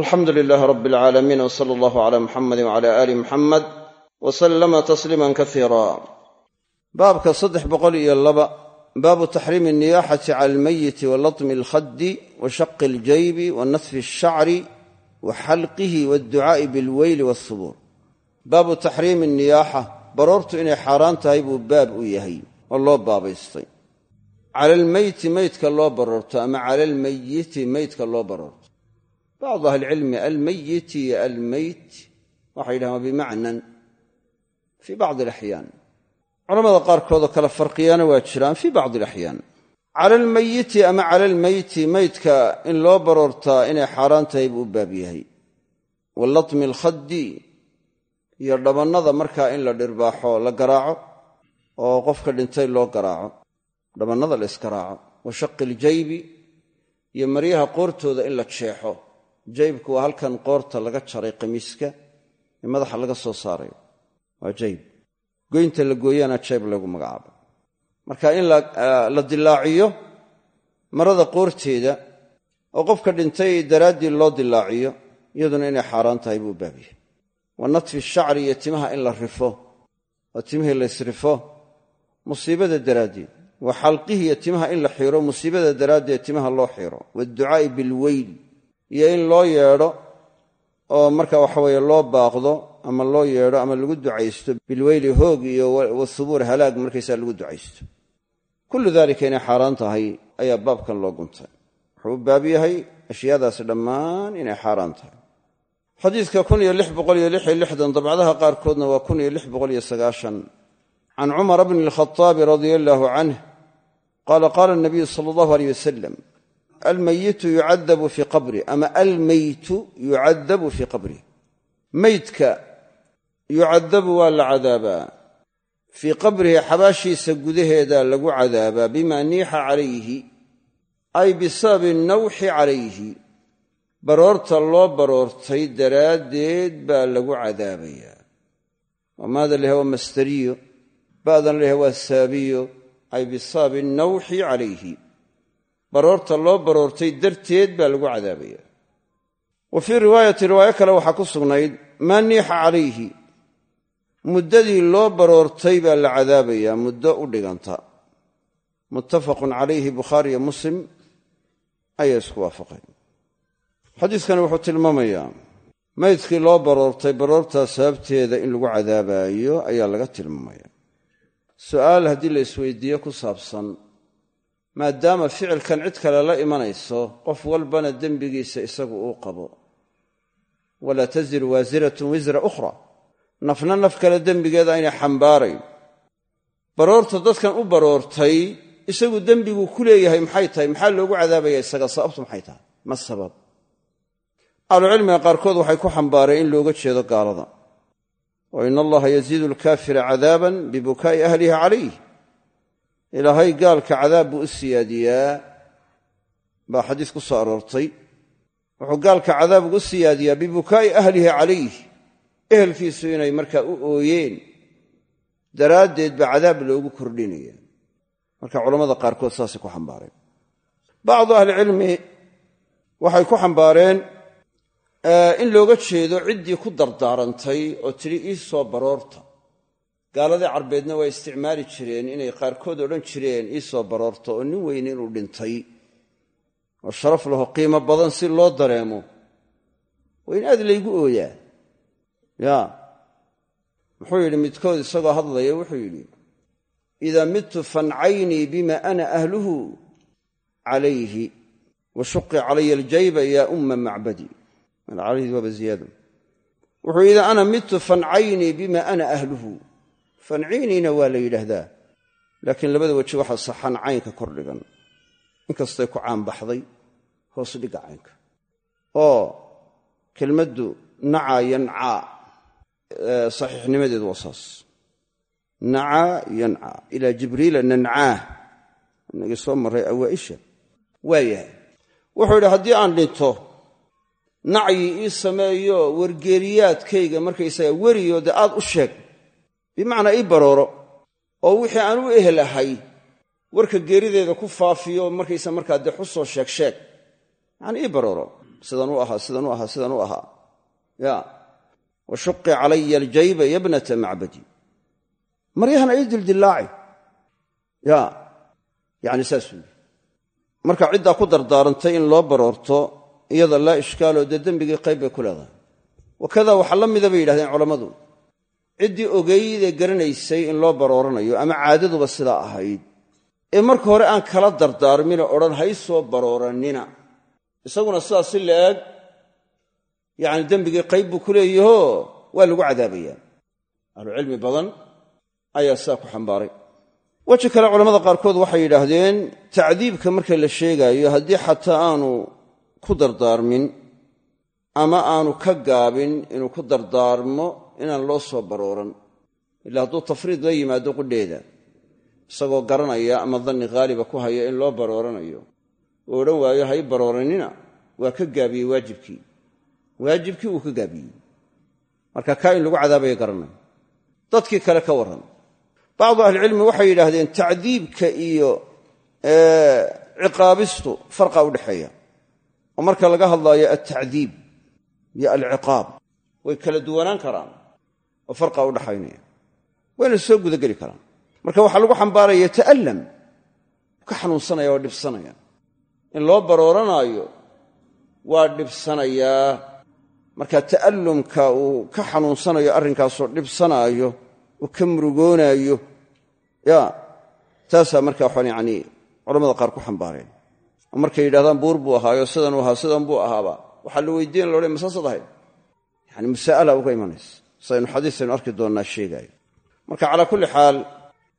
alxamdu lilaahi rabbi alcaalamiin w sala allahu cala muxamadi wcala aali muxamed wa sallama tasliiman kasiira baabka saddex boqol iyo laba baabu taxriimi alniyaaxati cala almayiti wa latmi alkhaddi wa shaqi aljaybi wa natfi alshacri wa xalqihi waadducaa'i bilweyli waasubuur baabu taxriimi niyaaxa baroortu inay xaaraan tahay buu baab u yahay oo loo baabaystay. Cala almeyti meydka loo baroorto ama cala almayiti meydka loo baroorto bacdu ahlicilmi almayiti iyo almeyt waxay yidhahaan waa bimacnan fii bacdi alaxyaan culamada qaarkoodoo kale farqiyaana waa jiraan fii bacdi alaxyaan cala almayiti ama cala almeyti meydka in loo baroortaa inay xaaraan tahay buu u baab yahay wa latmi alkhaddi iyo dhabannada markaa in la dhirbaaxo la garaaco oo qofka dhintay loo garaaco dhabannada la isgaraaco wa shaqi iyo maryaha qoortooda in la jeexo jaybku waa halkan qoorta laga jaray qamiiska ee madaxa laga soo saarayo waa jayb. Goynta la gooyana jayb lagu magacaabo. Marka in la dilaaciyo marada qoorteeda oo qofka dhintay daraaddii loo dilaaciyo iyaduna inay xaaraan tahay buu baab yahay. Wa natfi shacri iyo timaha in la rifo oo timihii laysrifo musiibada daraaddeed. Wa xalqihi iyo timaha in la xiro musiibada daraaddeed timaha loo xiro. Waadducaa'i bilweyl iyo in loo yeedho oo marka waxaweye loo baaqdo ama loo yeedho ama lagu ducaysto bilweyli hoog iyo wasubuur halaag markaysaa lagu ducaysto. Kullu dalika inay xaaraan tahay ayaa baabkan loo guntay. Wuxuu u baab yahay ashyaadaasi dhammaan inay xaaraan tahay. Xadiidka dabcdaha qaarkoodna waa can cumara bni alkhaaabi radia allaahu canh qaala qaala nabiyu sala allahu aleyh wasalam almayitu yucadabu fii qabri ama almeytu yucadabu fii qabrih meydka yucadabu waa la cadaabaa. Fii qabrihi xabaashiisa gudaheeda lagu cadaabaa bima niixa calayhi ay bisababi nawxi calayhi. Baroorta loo baroortay daraaddeed baa lagu cadaabayaa. Wamaada laha waa masdariyo ba'dan laha waa saabiyo ay bisababi nawxi calayhi baroorta loo baroortay darteed baa lagu cadaabaya. Wa fii riwaayati riwaayo kale waxaa ku sugnayd maa niixa calayhi. Muddadii loo baroortay baa la cadaabayaa muddo u dhiganta. Muttafaqun calayhi bukhaariyo muslim ayaa isku waafaqeen. Xadiiskani wuxuu tilmaamayaa maydkii loo baroortay baroortaa sababteeda in lagu cadaabaayo ayaa laga tilmaamaya su'aal haddii la isweydiiyo ku saabsan maadaama ficilkan cid kale la imanayso qof walbana dembigiisa isagu uu qabo. Walaa taziru waasiratun wisra ukhra. Nafna naf kale dembigeeda aynay xambaarayn. Baroorta dadkan u baroortay isagu dembiguu ku leeyahay maxay tahay? Maxaa loogu cadaabaya isaga? Sababtu maxay tahay? Ma sabab. Ahlucilmiga qaarkood waxay ku xambaareen in looga jeedo gaalada. Wa in allaha yaziidu alkaafira cadaaban bibukaa'i ahlihi calayh ilaahay gaalka cadaab buu u siyaadiyaa baa xadiis ku soo aroortay. Wuxuu gaalka cadaab ugu siyaadiyaa bibukaa'i ahlihi calayh ehelkiisu inay markaa u ooyeen. Daraaddeed baa cadaab loogu kordhinaya marka culammada qaarkood saasay ku xambaareen. Bacdu ahlicilmi waxay ku xambaareen in looga jeedo ciddii ku dardaarantay oo tidhi ii soo baroorta gaaladii carbeedna waa isticmaali jireen inay qaarkood odhan jireen ii soo baroorta oo nin weyne inuu dhintay. Oo sharaf laho qiimo badan si loo dareemo. Waa in aad laygu ooyaa. Ya muxuu yidhi midkood isagoo hadlaya wuxuu yidhi idaa midtu fancaynii bima ana ahluhu calayhi wa shuqi calaya aljayba yaa umma macbadi. Calayhi waaba ziyaado. Wuxuu idaa ana midtu fancaynii bima ana ahluhu fanciiniina waa la yidhaahdaa. Laakiin labada weji waxaa saxan caynka kor dhigan. Inkastay ku caanbaxday hoos dhigga caynka. Oo kelmaddu nacaa yancaa. Saxiixnimadeedu waa saas. Nacaa yancaa. Ilaa jibriila nancaah inagii soo marray awaa'isha. Waayahay wuxuu yidhi haddii aan dhinto nacyi ii sameeyo wargeeriyaadkayga markaysaga weriyo dee aad u sheeg bimacnaa ii barooro oo wixii aan u ehelahay warka geerideeda ku faafiyo markaysa markaa dee xusoo sheeg sheeg. Yacanii ii barooro. Sidan u ahaa sidan u ahaa sidan u ahaa. Ya. Wa shuqi calaya aljayba yabnata macbadi. Maryahan ay dildillaaci. Ya. Yani saasuu yii marka ciddaa ku dardaarantay in loo baroorto iyada laa ishkaaloo dee dembigii qayb bay ku leedahay. Wakada waxaa la mida bay yidhahdeen ciddii ogeydee garanaysay in loo barooranayo ama caadaduba sidaa ahayd. Ee marka hore aan kala dardaarmina odhan hay soo barooranina. Isaguna sidaas si la-eg yacni dembigii qayb buu ku leeyahoo waa lagu cadaabayaa. Ahlucilmi badan ayaa sidaa ku xambaaray. Weji kale culamada qaarkood waxay yidhaahdeen tacdiibka marka la sheegaayo haddii xataa aanu ku dardaarmin ama aanu ka gaabin inuu ku dardaarmo inaan loo soo barooran. Ila hadduu tafriid la yimaado qudheeda isagoo garanaya ama danni haaliba ku haya in loo barooranayo. Oo odhan waayo hay barooranina waa ka gaabiyey waajibkii. Waajibkii uu ka gaabiyey. Marka kaa in lagu cadaabaya garanaya dadkii kale ka warran. Bacdu ahlicilmi waxay yidhaahdeen tacdiibka iyo ciqaabistu farqa udhexeeya oo marka laga hadlaayo altacdiib iyo alciqaab. Way kala duwanaan karaan oo farqa udhaxaynaya wayna soo gudageli karaan. Marka waxaa lagu xambaaraya ta'allam ka xanuunsanaya waa dhibsanaya. In loo barooranaayo waa dhibsanayaa marka ta'allumka uu ka xanuunsanayo arrinkaasoo dhibsanaayo oo ka murugoonaayo ya taasaa marka waxaan yacni culamada qaar ku xambaareen. Oo markay yidhahdaan buur buu ahaayo sidanuu ahaa sidan buu ahaaba waxaa la weydiina loodhan masaasad ahayd. Yani masaa'ala uga imanaysa saynu xadiisaynu arki doonnaa sheegaayo marka calaa kulli xaal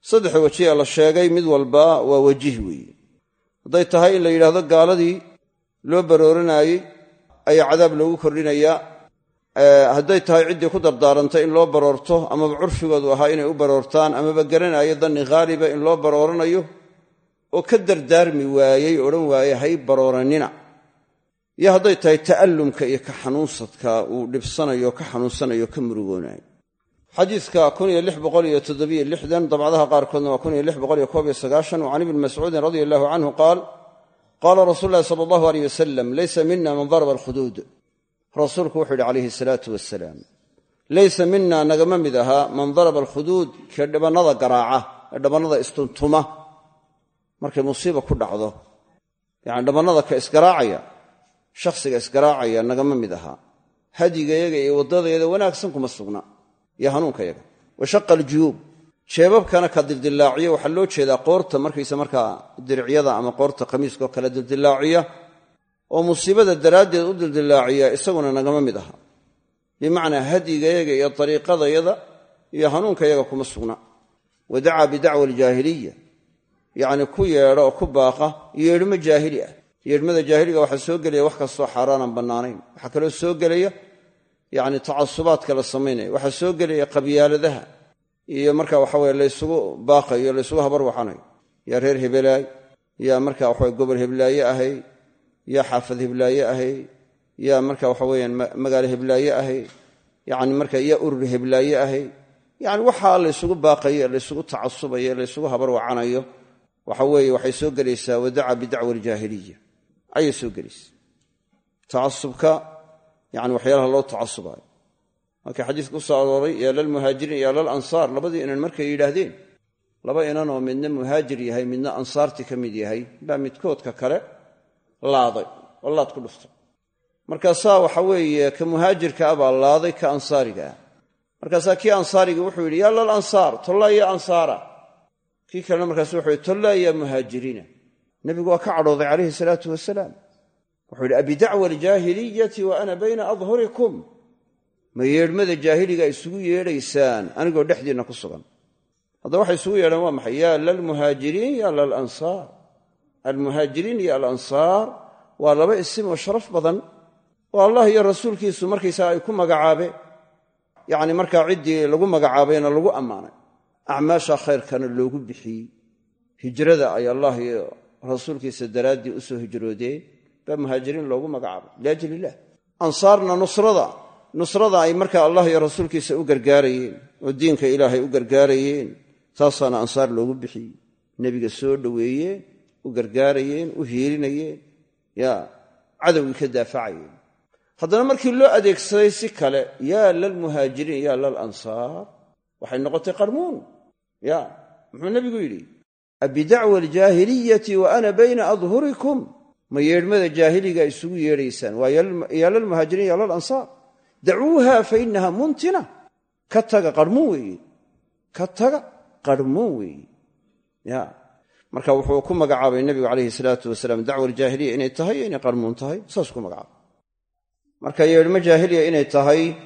saddexda weji ee la sheegay mid walba waa wajih weeye hadday tahay in la yidhaahdo gaaladii loo barooranaayey ayaa cadaab loogu kordhinayaa hadday tahay ciddii ku dardaarantay in loo baroorto amaba curfigoodu ahaa inay u baroortaan amaba garanaayo danni haaliba in loo barooranayo oo ka dardaarmi waayey odhan waaye hay barooranina iyo hadday tahay ta'allumka iyo ka xanuunsadka uu dhibsanayo ka xanuunsanayo ka murugoonayo. Xadiidka dabcdaha qaarkoodna waa can ibni mascuudin radia allahu canhu qaal qaala rasuul lahi sala allahu aleyh wasalam laysa mina man daraba alkhuduud. Rasuulku wuxuu yidhi calayhi salaatu wasalaam laysa mina nagama mid ahaa man daraba alkhuduud kee dhibannada garaaca ee dhabannada istuntuma. Markay musiiba ku dhacdo yani dhabannada ka isgaraacaya shakhsiga isgaraacaya nagama mid ahaa hadyigayaga iyo waddadaeeda wanaagsan kuma sugna. Iyo hanuunkayaga wa shaqa aljuyuub jeebabkana ka dildillaaciya waxaa loo jeedaa qoorta markaysa markaa diricyada ama qoorta khamiiskaoo kale dildillaaciya oo musiibada daraaddeed u dildillaaciya isaguna nagama mid aha. Bimacnaa hadyigayaga iyo dariiqadayada iyo hanuunkayaga kuma sugna. Wa dacaa bidacwa aljaahiliya yacni ku yeedha oo ku baaqa yeedhmo jaahili ah yeedhmada jaahiliga waxaa soo gelaya wax kastoo xaaraanaan bannaanayn. Waxaa kaloo soo gelaya yacni tacasubaadka la samaynaya. Waxaa soo gelaya qabyaaladaha. Iyo marka waxaweye laysugu baaqayo laysugu habarwaxanayo yaa reer hebelaay yaa marka waxawe gobol heblaaye ahay yaa xaafad heblaaye ahay yaa marka waxa weyaan magaalo heblaaye ahay yani marka yaa urur heblaaye ahay. Yani waxaa laysugu baaqayo laysugu tacasubayo laysugu habarwacanayo waxa weeye waxay soo gelaysaa wadaca bidacwa aljaahiliya ayay soo gelaysaa tacasubka yani waxyaalaha loo tacasubayo markii xadiiska ku soo arooray yaa lalmuhaajiriin yaa lal ansaar labadii inan markay yidhaahdeen. Laba inanoo midna muhaajir yahay midna ansaartii ka mid yahay baa midkoodka kale laaday oo laad ku dhuftay. Markaasaa waxa weeye ka muhaajirka ah baa laaday ka ansaariga ah. Markaasaa kii ansaarigii wuxuu yidhi yaa lal ansaar tollaa ya ansaara. Kii kalena markaasu wuxuu yidhi tollaa ya muhaajiriina nebigu waa ka cadhooday calayhi salaatu wasalaam. Wuxuu yidhi abidacwa aljaahiliyati wa ana bayna adhurikum ma yeedhmada jaahiliga isugu yeedhaysaan anigoo dhexdiinna ku sugan. Haddaba waxay isugu yeedhaan waa maxay? Yaa lalmuhaajiriin yaa lalansaar almuhaajiriin iyo alansaar waa laba isim oo sharaf badan. Oo allah iyo rasuulkiisu markaysaga ay ku magacaabeen yacni markaa ciddii lagu magacaabayna lagu ammaanay. Acmaasha khayrkana loogu bixiyey rasuulkiisa daraaddii u soo hijroodeen baa muhaajiriin loogu magacaabay liajli ansaarna nusrada nusrada ay markaa allah iyo rasuulkiisa u gargaarayeen oo diinka ilaahay u gargaarayeen taasaana ansaar loogu bixiyey. Nebiga soo dhoweeyeen u gargaarayeen u hiilinayeen ya cadowgii ka daafacayeen. Haddana markii loo adeegsaday si kale yaa lalmuhaajiriin yaa lalansaar waxay noqotay qarmuun. Ya muxuu nebigu yidhi abidacwa aljaahiliyati wa ana bayna adhurikum. Ma yeedhmada jaahiliga isugu yeedhaysaan. Waa yaa lalmuhaajiriin yaa lalansaar dacuuha fa inaha muntina. Ka taga qarmuun weeye ka taga qarmuun weeye ya. Marka wuxuu ku magacaabay nebigu calayhi salaatu wasalaam dacwa aljaahiliya inay tahay inay qarmuun tahay. Saas ku magacaabay. Marka yeedhmo jaahiliya inay tahay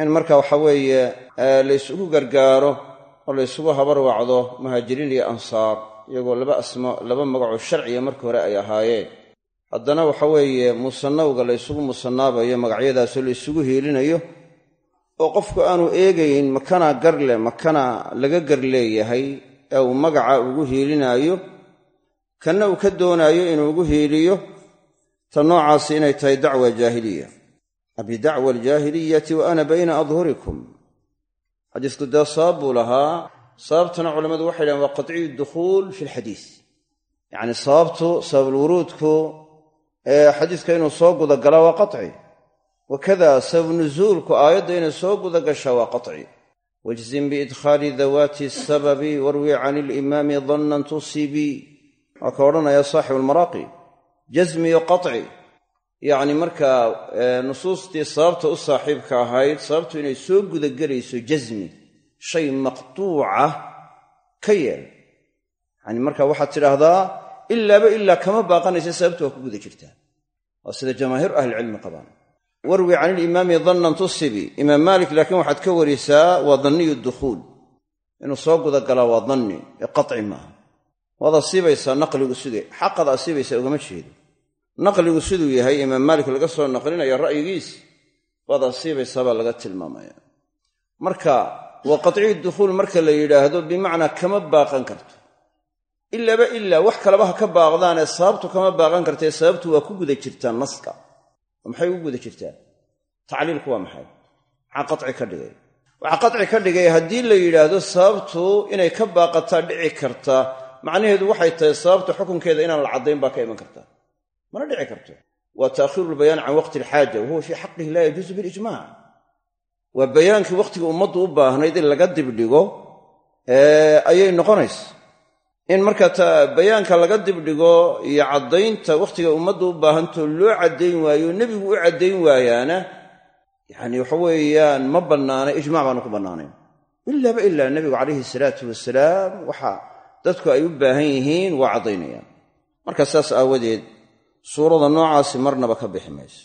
in marka waxa weeye laysugu gargaaro oo laysugu habar wacdo muhaajiriin iyo ansaar iyagoo laba asmo laba magacoo sharciya marka hore ay ahaayeen. Haddana waxa weeye musanawga laysugu musanaabayo magacyadaasoo laysugu hiilinayo oo qofku aanu eegayn makanaa gar leh makanaa laga gar leeyahay ee uu magaca ugu hiilinaayo kanna uu ka doonaayo inuu ugu hiiliyo ta noocaasi inay tahay dacwa jaahiliya. Abidacwa aljaahiliyati wa ana bayna adhurikum xadiisku dee sabab buu lahaa. Sababtana culammadu waxay dhahen waa qatciyu dukhuul fi lxadiis yacni sababtu sababulwuruudku ee xadiiska inuu soo gudagalaa waa qaci wakada sabab nuzuulku aayadda inay soo guda gashaa waa qaci wajzin biidkhaali dawaati sababi warwi can ilimaami dannan tusibii waa ka odhanaya saaxibu almaraaqi jasmiyo qaci yacni markaa nusuustii sababta u saaxiibka ahayd sababtu inay soo gudagelayso jasmi shay maqtuuca ka yeel yani marka waxaad tidhaahdaa ilaaba ilaa kama baaqanaysa sababtu waa ku guda jirtaa waa sida jamaahiiru ahlicilmi qabaan. Warwi can ilimaami dannan tusibi. Imaam maalik laakiin waxaad ka warisaa waa danniyu dukhuul inuu soo gudagalaa waa danni qaci maaha. Waad asiibaysaa naqligu sidee? Xaqad asiibaysaa ugama jeedo naqligu siduu yahay imaam maalik laga soo naqlinayo ra'yigiis waad asiibaysaa baa laga tilmaamaya. Marka waa qaciyu dukhuul marka la yidhaahdo bimacnaa kama baaqan karto. Ilaaba ilaa wax kaleba ha ka baaqdaanee sababtu kama baaqan kartae sababtu waa ku guda jirtaa naska. Maxay ugu guda jirtaa tacliilku waa maxay? Maxaa qaci ka dhigay. Waxaa qaci ka dhigay haddii la yidhaahdo sababtu inay ka baaqataa dhici karta. Macnaheedu waxay tahay sababta xukunkeeda inaan la caddayn baa ka iman karta mana dhici karto. Waa taakhiiru lbayaan can waqti alxaaja wa huwa fii xaqihi laa yajuusu bilijmac waa bayaankii wakhtiga ummaddu u baahnayd in laga dibdhigo ayay noqonaysa in markaa bayaanka laga dibdhigo iyo caddaynta wakhtiga ummaddu u baahantoo loo caddayn waayo nebigu u caddayn waayaana yacni waxa weeyaan ma bannaanay ijmac baanu ku bannaanayn. Ilaaba ilaa nebigu calayhi salaatu wasalaam waxa dadku ay u baahan yihiin waa caddaynayaan. Marka saas aawadeed suurada noocaasi marnaba ka bixi mayso.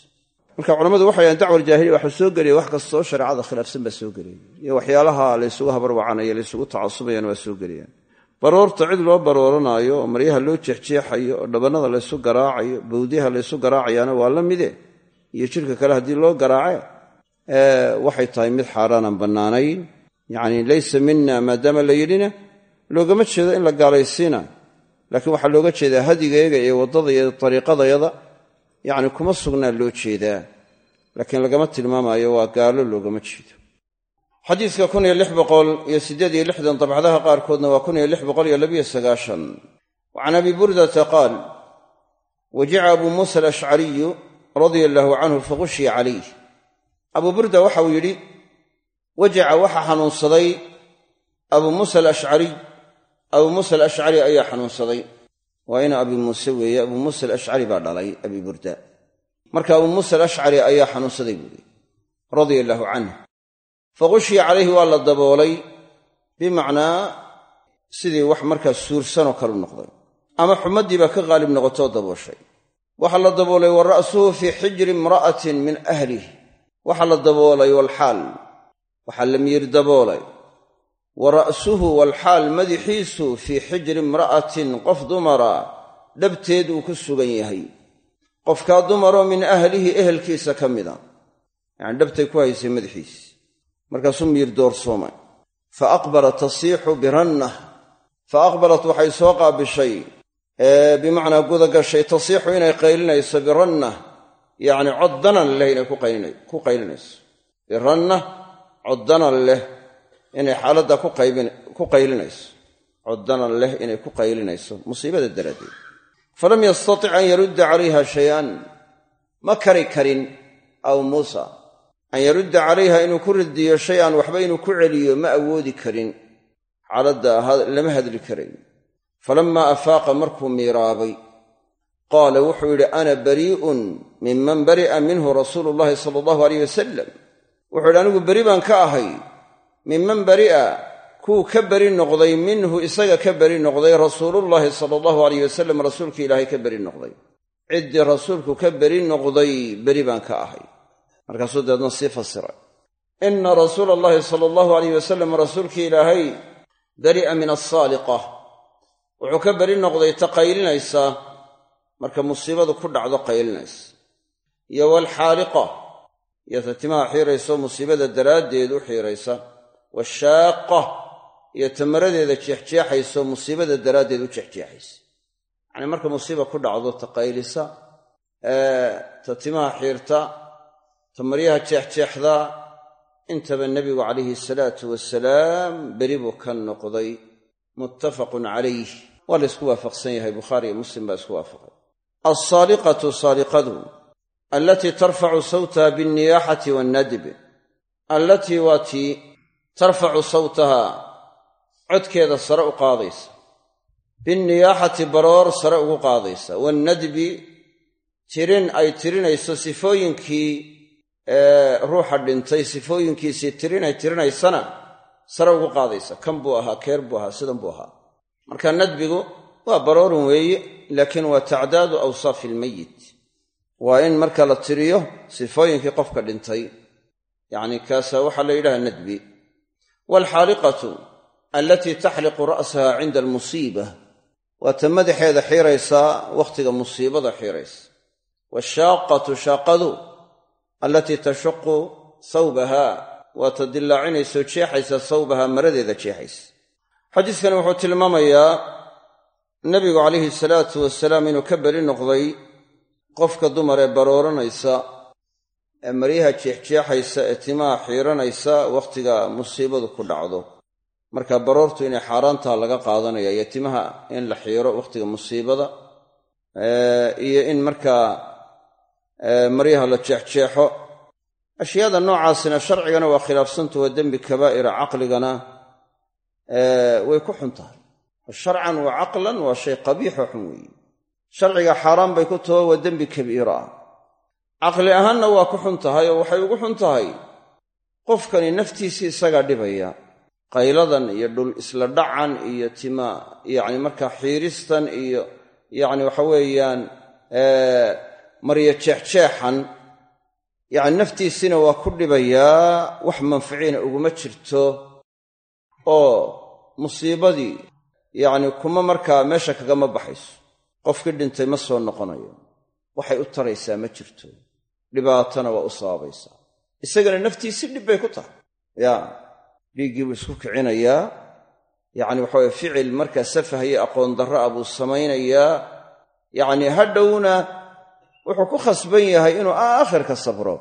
Marka culammadu waxay yahan dacwa aljaahiliya waxaa soo gelaya wax kastoo shareecada khilaafsan baa soo gelaya iyo waxyaalaha laysugu habarwacanaya laysugu tacasubayaan waa soo gelayaan baroorta cid loo barooranaayo oo maryaha loo jeexjeexayo oo dhabannada laysu garaacayo bawdyaha laysu garaacayaana waa la mide iyo jidhka kale haddii loo garaace waxay tahay mid xaaraanaan bannaanayn. Yacni laysa mina maadaama la yidhina loogama jeedo in la gaalaysiina laakiin waxaa looga jeedaa hadigeega iyo waddada iyo ariiqadayada yacni kuma sugnaa loo jeedaa. Laakiin lagama tilmaamaayo waa gaalo loogama jeedo. Xadiidka kun iyo lix boqol iyo siddeed iyo lixdan dabcadaha qaarkoodna waa kun iyo lix boqol iyo labiyo sagaashan. Wa can abi burdata qaal wajica abuu muusa alashcariyu radia allaahu canhu faghushiya calayh. Abuu burda waxa uu yidhi wajaca waxa xanuunsaday abuu muusa alashcariy abuu muusa alashcari ayaa xanuunsaday. Waa ina abi muuse weeye abuu muusa alashcari baa dhalay abi burda. Marka abuu muusa alashcari ayaa xanuunsaday buuri radia allaahu canh faghushiya calayhi waa la daboolay bimacnaa sidii wax markaa suursanoo kalu noqday. Ama xumaddii baa ka qaalib noqotoo dabooshay. Waxaa la daboolay wa ra'suhu fii xijri imra'atin min ahlih waxaa la daboolay walxaal waxaa la miyir daboolay wa ra'suhu walxaal madixiisu fii xijri imra'atin qof dumara dhabteed uu ku sugan yahay. Qofkaa dumaroo min ahlihi ehelkiisa ka mida. Yacani dhabtay ku haysay madaxiis markaasuu miyir doorsoomay fa aqbalat tasiixu birannah. Fa aqbalat waxay soo qaabishay bimacnaa guda gashay tasiixu inay qaylinayso birannah. Yacni coddanan leh inay ku qaylinayso. Birannah coddanan leh inay xaaladda ku qaylinayso. Coddanan leh inay ku qaylinayso musiibada daraaddeed. Falam yastatic an yarudda calayha shay-an. Ma kari karin aw muusa. An yarudda calayha inuu ku radiyo shay an waxba inuu ku celiyo ma awoodi karin. Xaaladda lama hadli karayn falammaa afaaqa markuu miiraabay. Qaala wuxuu yidhi ana barii'un minman bari'a minhu rasuulu llahi sala allahu aleyh wasalam wuxuu yidhi anigu beri baan ka ahay minman bari'a kuu ka beri noqday minhu isaga ka beri noqday rasuulullaahi sala allahu aleyh wasalam rasuulkii ilaahay ka beri noqday. Ciddii rasuulku ka beri noqday beri baan ka ahay. Markaasuu deedna sii fasiray. Inna rasuula allahi sala allahu aleyh wasalam rasuulkii ilaahay bari'a min alsaaliqa wuxuu ka beri noqday ta qaylinaysa. Marka musiibadu ku dhacdo qaylinaysa. Iyo walxaaliqa. Iyo ta timaha xiirayso musiibada daraaddeed u xiiraysa washaaqa iyo tamaradeeda jeexjeexayso musiibada daraaddeed u jeexjeexaysa. Yacnii marka musiiba ku dhacdo ta qaylisa ta timaha xiirta ta maryaha jeexjeexda intaba nebigu calayhi salaatu wasalaam beri buu ka noqday. Muttafaqun calayh. Waa la ysku waafaqsan yahay bukhaari iyo muslim baa isku waafaqay. Alsaaliqatu saaliqadu allatii tarfacu sawtaha bialniyaaxati waannadb allatii waa tii tarfacu sawtaha codkeeda sare u qaadaysa. Binniyaaxati baroor sare ugu qaadaysa. Waannadbi tirin ay tirinayso sifooyinkii ruuxa dhintay sifooyinkiisii tirin ay tirinaysana sare ugu qaadaysa. Kan buu ahaa keer buu ahaa sidan buu ahaa. Marka nadbigu waa baroorun weeye laakiin waa tacdaadu awsaafi ilmayit waa in marka la tiriyo sifooyinkii qofka dhintay. Yacni kaasaa waxaa la yidhaha nadbi waalxaaliqatu allatii taxliqu ra'saha cinda almusiiba waa ta madaxeeda xiiraysaa wakhtiga musiibada xiiraysa waashaaqatu shaaqadu allatii tashuqu thawbaha waa ta dillaacinayso jeexaysa thawbaha maradeeda jeexaysa xadiiskani wuxuu tilmaamayaa nebigu calayhi salaatu wasalaam inuu ka beri noqday qofka dumar ee barooranaysa ee maryaha jeexjeexaysa ee timaha xiiranaysa wakhtiga musiibadu ku dhacdo. Marka baroortu inay xaaraantaa laga qaadanaya iyo timaha in la xiiro wakhtiga musiibada iyo in markaa maryaha la jeexjeexo. Ashyaada noocaasina sharcigana waa khilaafsantu waa dembi kabaa'ira caqligana way ku xun tahay sharcan wa caqlan waa shay qabiixo xun weeye. Sharciga xaaraan bay ku taho waa dembi kabiira. ah caqli ahaanna waa ku xun tahay oo waxay ugu xun tahay. Qofkani naftiisii isagaa dhibaya qayladan iyo dhul isla dhacan iyo tima yacni markaa xiiristan iyo yacni waxa weeyaan maryo jeexjeexan yacni naftiisina waa ku dhibayaa wax manficiina uguma jirto oo musiibadii yacni kuma markaa meesha kagama baxayso. Qofkii dhintay ma soo noqonayo. Waxay u taraysaa ma jirto dhibaatana waa u sababaysaa. Isagana naftiisii dhib bay ku tahay. Ya dhiiggii buu isku kicinayaa yacni waxaweye ficil markaa safah iyo aqoon darra ah buu samaynayaa yacni hadhowna wuxuu ku khasban yahay inuu aakhirka sabro.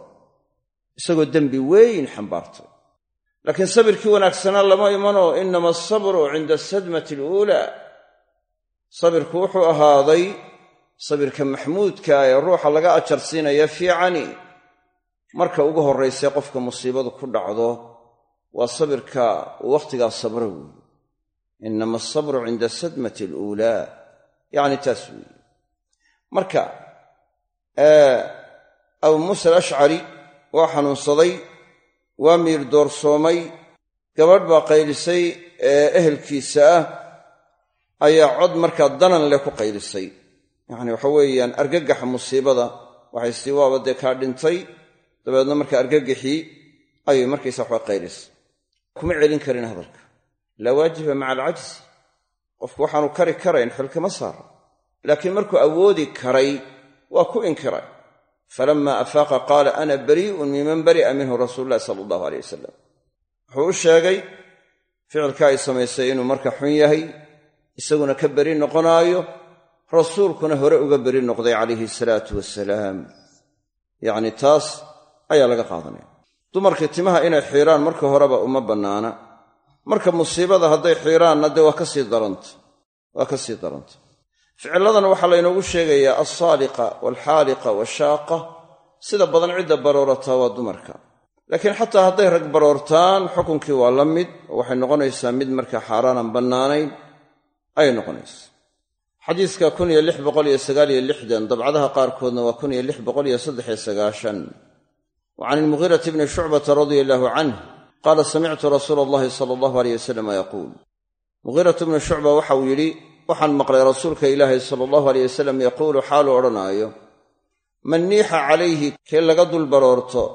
Isagoo dembi weyn xambaartay. Laakiin sabirkii wanaagsanaa lama imanoo inama asabru cinda asadmati aluulaa sabirku wuxuu ahaaday sabirka maxmuudka ee ruuxa laga ajar siinaya fiicani marka ugu horraysay qofka musiibadu ku dhacdo waa sabirka uu wakhtigaa sabro weeye inama asabru cinda sadmati aluulaa. Yacni taas weeye. Marka abu muusa alashcari waa xanuunsaday waa miir doorsoomay gabadh baa qaylisay ee ehelkiisa ah ayaa cod markaa danan leh ku qaylisay yacni waxa weeyaan argagaxa musiibada waxay sii waaba dee kaa dhintay. Dabeedna marka argagaxii ayay markaysa waxba qaylisay kuma celin karin hadalka. Laa waajiba maca alcajzi qofku waxaanu kari karayn xilkama saara laakiin markuu awoodi karay waa ku inkiray. Falama afaaqa qaala ana barii'un miman bari'a minhu rasuulu llahi sala allahu aleyh wasalam wuxuu u sheegay ficilka ay samaysay inuu marka xun yahay isaguna ka beri noqonaayo rasuulkuna hore uga beri noqday calayhi salaatu wasalaam yacni taas ayaa laga qaadanaya. Dumarkii timaha inay xiiraan marka horeba uma bannaana. Marka musiibada hadday xiiraanna dee waa ka sii daranta waa ka sii daranta ficilladan waxaa laynoogu sheegayaa alsaaliqa waalxaaliqa washaaqa. Sida badan cidda baroorata waa dumarka. Laakiin xataa hadday rag baroortaan xukunkii waa la mid. Oo waxay noqonaysaa mid markaa xaaraanan bannaanayn ayay noqonaysaa xadiiska dabcadaha qaarkoodna waa wa can ilmughirati bni shucbata radia allaahu canh qaala samictu rasuula allahi sala allahu aleyh wasalama yaquul mughiratu bnu shucba waxauu yidhi waxaan maqlay rasuulka ilaahi sala allahu aleyh wasalam yaquulu xaaluu odhanaayo man niixa calayhi kee laga dul baroorto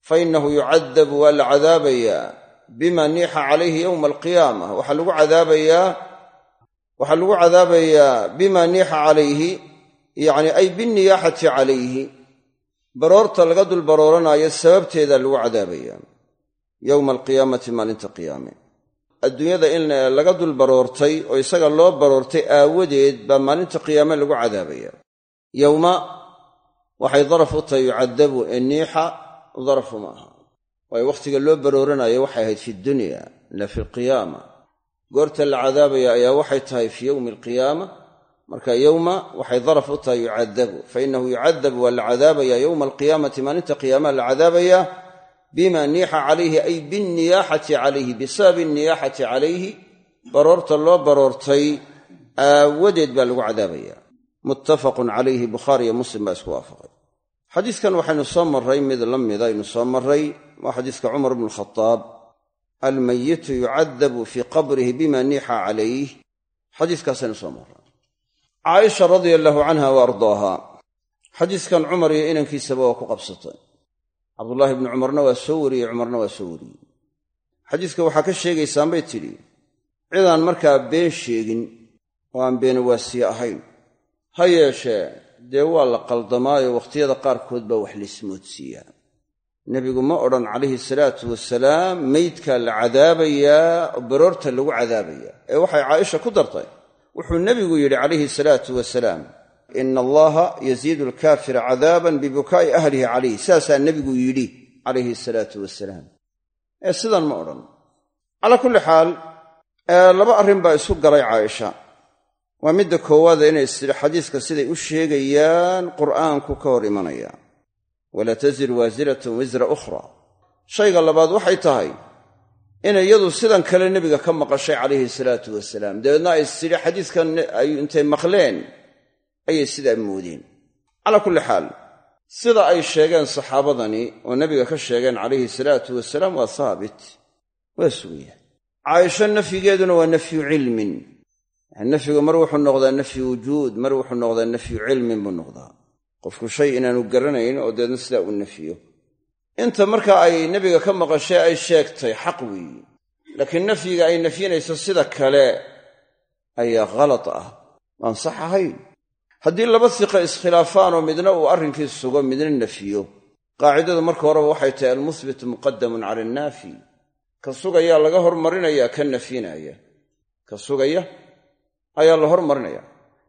fa innahu yucadabu waa la cadaabayaa bima niixa calayhi yowma alqiyaama waxaa lagu cadaabayaa waxaa lagu cadaabayaa bima niixa calayhi yacni ay binniyaaxati calayhi. Baroorta laga dul barooranaayo sababteedaa lagu cadaabayaa yowma alqiyaamati maalinta qiyaame. Adduunyada in laga dul baroortay oo isaga loo baroortay aawadeed baa maalinta qiyaame lagu cadaabaya. Yowma waxay daraf u tahay yucadabu ee niixa darafu ma aha waayo wakhtiga loo barooranayo waxay ahayd fi dunya la fi alqiyaama goorta la cadaabaya ayaa waxay tahay fi yowmi alqiyaama. Marka yowma waxay daraf u tahay yucadabu fa inahu yucadabu waa la cadaabaya yowma alqiyaamati maalinta qiyaamaha la cadaabaya bima niixa calayhi ay binniyaaxati calayhi bisababi niyaaxati calayhi baroorta loo baroortay aawadeed baa lagu cadaabaya. Muttafaqun calayhi bukhaari iyo muslim baa isku waafaqay. Xadiiskan waxaynu soo marray mid la mida aynu soo marray waa xadiiska cumar bnu khadaab almayitu yucadabu fii qabrihi bima niixa calayh. Xadiiskaasaynu soo marray caaisha radia allaahu canha wa ardaaha. Xadiiskan cumar iyo inankiisaba waa ku qabsatay. Cabdullaahi bnu cumarna waa soo wariyey cumarna waa soo wariyey. Xadiiska waxaa ka sheegaysaan bay tidhi cidaan markaa been sheegin oo aan beenawaasiye ahayn. Ha yeeshee dee waa la qaldamaayo wakhtiyada qaarkood baa wax laismoodsiiyaa nebigu ma odhan calayhi salaatu wasalaam meydkaa la cadaabayaa oo baroorta lagu cadaabayaa ee waxay caaisha ku dartay. Wuxuu nebigu yidhi calayhi salaatu wasalaam ina allaha yaziidu alkaafira cadaaban bibukaa'i ahlihi calayh saasaa nebigu yidhi calayhi salaatu wasalaam ee sidan ma odhan. Calaa kulli xaal laba arrin baa isu galay caaisha. Waa midda koowaada inay xadiiska siday u sheegayaan qur'aanku ka hor imanaya walaa tasir waasiratun wisra ukhra. Shayga labaad waxay tahay inay iyadu sidan kale nebiga ka maqashay calayhi salaatu wasalaam dabeedna ay istidhi xadiiskan ay intay maqleen ayay sidaa moodeen. Calaa kulli xaal sida ay sheegeen saxaabadani oo nebiga ka sheegeen calayhi salaatu wasalaam waa haabit waa sugaya caaisho nafyigeeduna waa nafyu cilmin. Nafyigu mar wuxuu noqdaa nafyu wujuud mar wuxuu noqdaa nafyu cilmin buu noqdaa qofku shay inaanu garanayn oo deedna sidaa uu nafyo inta marka ay nebiga ka maqashay ay sheegtay xaq weeye laakiin nafyiga ay nafyinayso sida kale ayaa khalad ah. Waan sax ahayn? Haddii laba siqa iskhilaafaan oo midna uu arrinkii sugo midna nafyo qaacidadu marka horeba waxay tahay almuhbitu muqadamun cala annaafi. Ka sugayaa laga hormarinaya ka nafyinaya ka sugaya ayaa la hormarinaya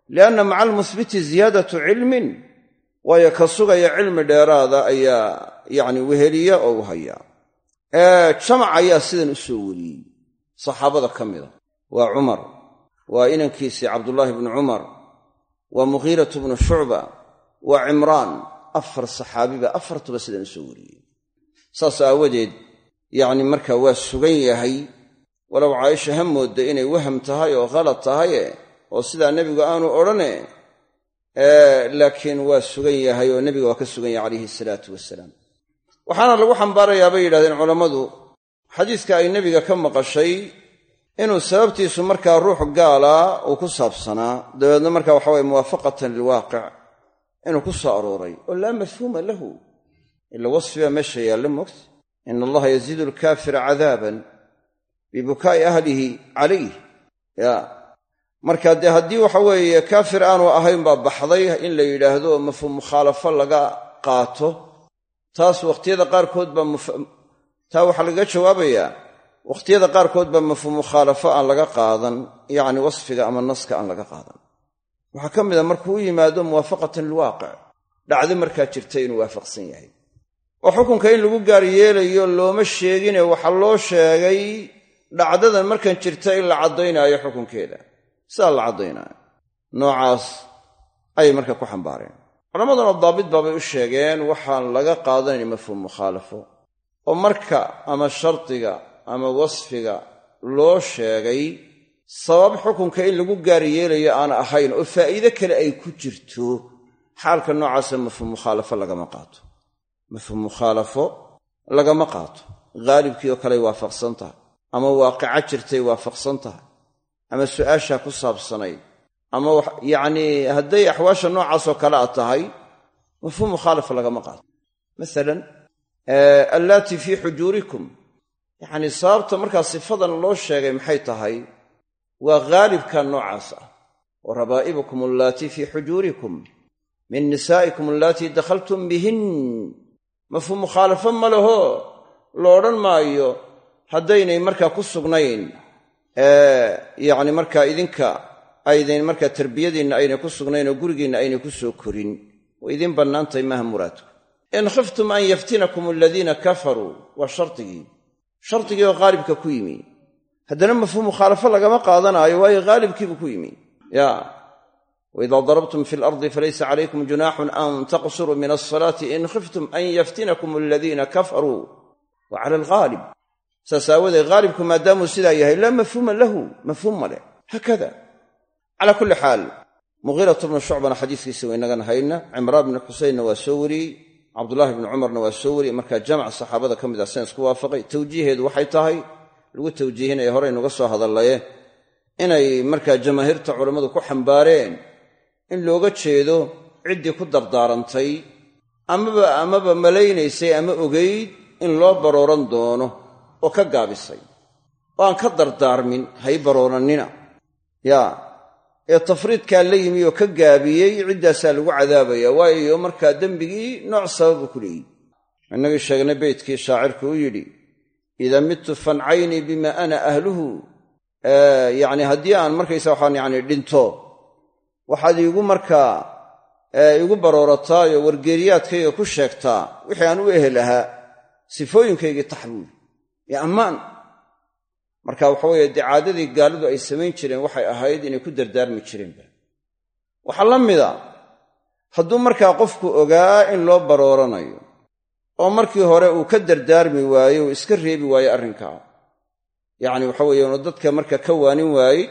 lianna maca almuhbiti ziyaadatu cilmin waayo ka sugaya cilmi dheeraada ayaa yacni weheliya oo u hayaa jamac ayaa sidan u soo wariyey. Saxaabada ka mida. Waa cumar. Waa inankiisii cabdullaahi bnu cumar. Waa mughiiratu bnu shucba. Waa cimraan. Afar saxaabiba afartuba sidan u soo wariyey. Saas aawadeed yacni markaa waa sugan yahay walow caaisha ha moodda inay waham tahay oo khalad tahaye oo sidaa nebigu aanu odhane laakiin waa sugan yahay oo nebiga waa ka sugan yahay calayhi salaatu wasalaam waxaana lagu xambaarayaa bay yidhahdeen culammadu xadiiska ay nebiga ka maqashay inuu sababtiisu markaa ruux gaala uu ku saabsanaa dabeedna marka waxa weye muwaafaqatan lilwaaqic inuu ku soo arooray. Oo laa mafhuuma lahu ila wasfibaa meesha yaalla moogta. Ina allaha yaziidu alkaafira cadaaban bibukaa'i ahlihi calayh ya marka dee haddii waxa weeye kaafir aanu ahayn baa baxday in la yidhaahdo mafhuum mukhaalafo laga qaato. Taas wakhtiyada qaarkood baa taa waxaa lagaga jawaabayaa wakhtiyada qaarkood baa mafhuum mukhaalafo aan laga qaadan yacni wasfiga ama naska aan laga qaadan. Waxaa ka mid a markuu u yimaado muwaafaqatan lilwaaqic dhacdo markaa jirta inuu waafaqsan yahay. Oo xukunka in lagu gaar yeelayo looma sheegine waxaa loo sheegay dhacdadan markan jirta in la caddaynaayo xukunkeeda sidaa la caddaynaayo noocaas ayay marka ku xambaareen. Culammaduna daabit baabay u sheegeen waxaan laga qaadanayn mafhuum mukhaalafo. Oo marka ama shardiga ama wasfiga loo sheegay sabab xukunka in lagu gaari yeelayo aan ahayn oo faa'iide kale ay ku jirto xaalka noocaasa mafhuum mukhaalafo lagama qaato. Mafhuum mukhaalafo lagama qaato. Haalibkii oo kaley waafaqsan tahay ama waaqica jirtay waafaqsan tahay ama su'aashaa ku saabsanayd ama yacnii hadday axwaasha noocaasoo kale a tahay mafhuum mukhaalafa lagama qaato. Masalan allaatii fii xujuurikum yacnii sababta markaa sifadan loo sheegay maxay tahay waa haalibka noocaas ah. Wa rabaa'ibukum allaatii fii xujuurikum min nisaa'ikum allaatii dakhaltum bihin. Mafhuum mukhaalafo ma leho lo odhan maayo haddaynay markaa ku sugnayn yacni markaa idinka aydan markaa tarbiyadiinna aynay ku sugnayn oo gurigiinna aynay ku soo korin way idiin bannaantahay maaha muraadku in khiftum an yaftinakum aladiina kafaruu waa shardigii shardigii oo haalibka ku yimi. Haddana mafhuum mukhaalafo lagama qaadanaayo waayo haalibkiibuu ku yimi. Ya. Waidaa darabtum fi lardi falaysa calaykum junaaxun an taqsuruu min alsalaati in khiftum an yaftinakum aladiina kafaruu wa cala saas aawoodee haalibku maadaamuu sidaa yahay laa mafhuuma lahu mafhuum ma leh. Haakada. Calaa kulli xaal muhiiratu bnu shucbana xadiiskiisa waynagan hayna cimraan bnu xuseynna waa soo wariyey. Cabdulaahi bnu cumarna waa soo wariyey. Markaa jamac saxaabada ka mid ah san isku waafaqay tawjiiheedu waxay tahay lagu tawjiihinaya horeynuga soo hadallaye inay markaa jamaahiirta culammadu ku xambaareen in looga jeedo ciddii ku dardaarantay amaba amaba malaynaysay ama ogayd in loo barooran doono oo ka gaabisay. Oo ka dardaarmin hay baroorannina yaa ee tafriidkaa la yimi oo ka gaabiyey ciddaasaa lagu cadaabaya waayo markaa dembigii nooc sababu ku leeyihi innagii sheegnay beytkii shaacirku u yidhi idaa midtu fancaynii bima ana ahluhu. Yacni haddii aan markaysa waxaan yani dhinto waxaad iigu markaa igu baroorataayoo wargeeriyaadkayga ku sheegtaa wixii aan u ehel ahaa sifooyinkaygii taxbuul ee ammaan. Marka waxa weeye dee caadadii gaalidu ay samayn jireen waxay ahayd inay ku dardaarmi jireenba waxaa la mida hadduu markaa qofku ogaa in loo barooranayo oo markii hore uu ka dardaarmi waaye uu iska reebi waaye arrinkaa yacni waxa weeye unu dadka marka ka waanin waayey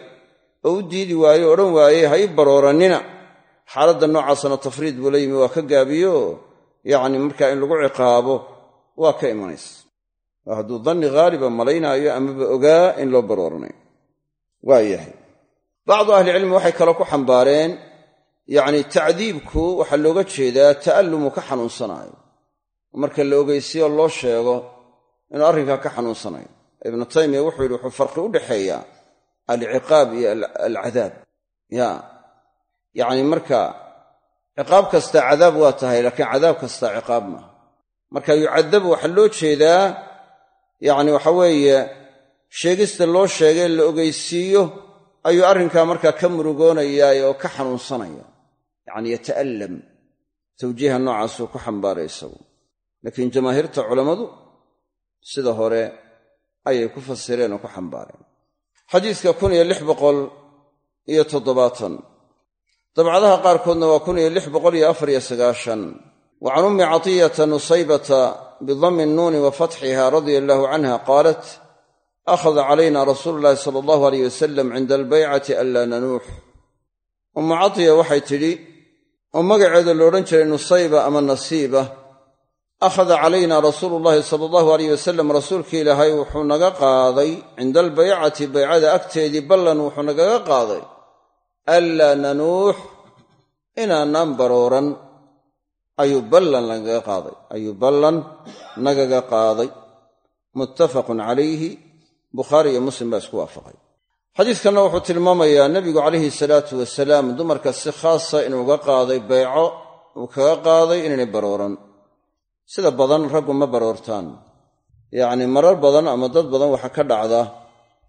oo u diidi waaye o odhan waayey ha ii baroorannina xaaladda noocaasana tafriid buu la yimi waa ka gaabiyo yacni markaa in lagu ciqaabo waa ka imanaysa hadduu danni haaliba malaynaayo amaba ogaa in loo barooranayo waa yahay. Bacdu ahlicilmi waxay kaloo ku xambaareen yacni tacdiibku waxaa looga jeedaa ta'allumu ka xanuunsanaayo. Marka la ogeysiyo loo sheego inuu arrinkaa ka xanuunsanayo. Ibnu taymiya wuxuu yidhi wuxuu farqi u dhexeeyaa alciqaab iyo alcadaab. Ya. Yacni marka ciqaab kastaa cadaab waa tahay laakiin cadaab kastaa ciqaab maaha. Marka yucadabu waxaa loo jeedaa yacni waxa weeye sheegista loo sheegay la ogeysiiyo ayuu arrinkaa markaa ka murugoonayaa oo ka xanuunsanaya. Yacni yata'allam tawjiiha noocaasuu ku xambaaray isagu. Laakiin jamaahiirta culammadu sida hore ayay ku fasireen oo ku xambaareen. Xadiidka kun iyo lix boqol iyo toddobaatan. Dabcadaha qaarkoodna waa kun iyo lix boqol iyo afar iyo sagaashan. Wa can ummi catiyata bidammi nnuuni wa fatxiha radia allaahu canha qaalat akhada calayna rasuulu llaahi sala allahu aleyh wasalam cinda albaycati anlaa nanuux. Ummu catiya waxay tidhi oo magaceeda lo odhan jiray nusayba ama nasiiba akhada calayna rasuulu llaahi sala allahu aleyh wasalam rasuulkii ilaahay wuxuu naga qaaday cinda albaycati baycada agteedii ballan wuxuu nagaga qaaday anlaa nanuux inaanaan barooran ayuu ballan nagaga qaaday. Ayuu ballan nagaga qaaday. Muttafaqun calayhi. Bukhaari iyo muslim baa isku waafaqay. Xadiidkanna wuxuu tilmaamayaa nebigu calayhi salaatu wasalaam dumarka si khaasa inuuga qaaday bayco uu kaga qaaday inaynay barooran. Sida badan raggu ma baroortaan. Yacni marar badan ama dad badan waxa ka dhacda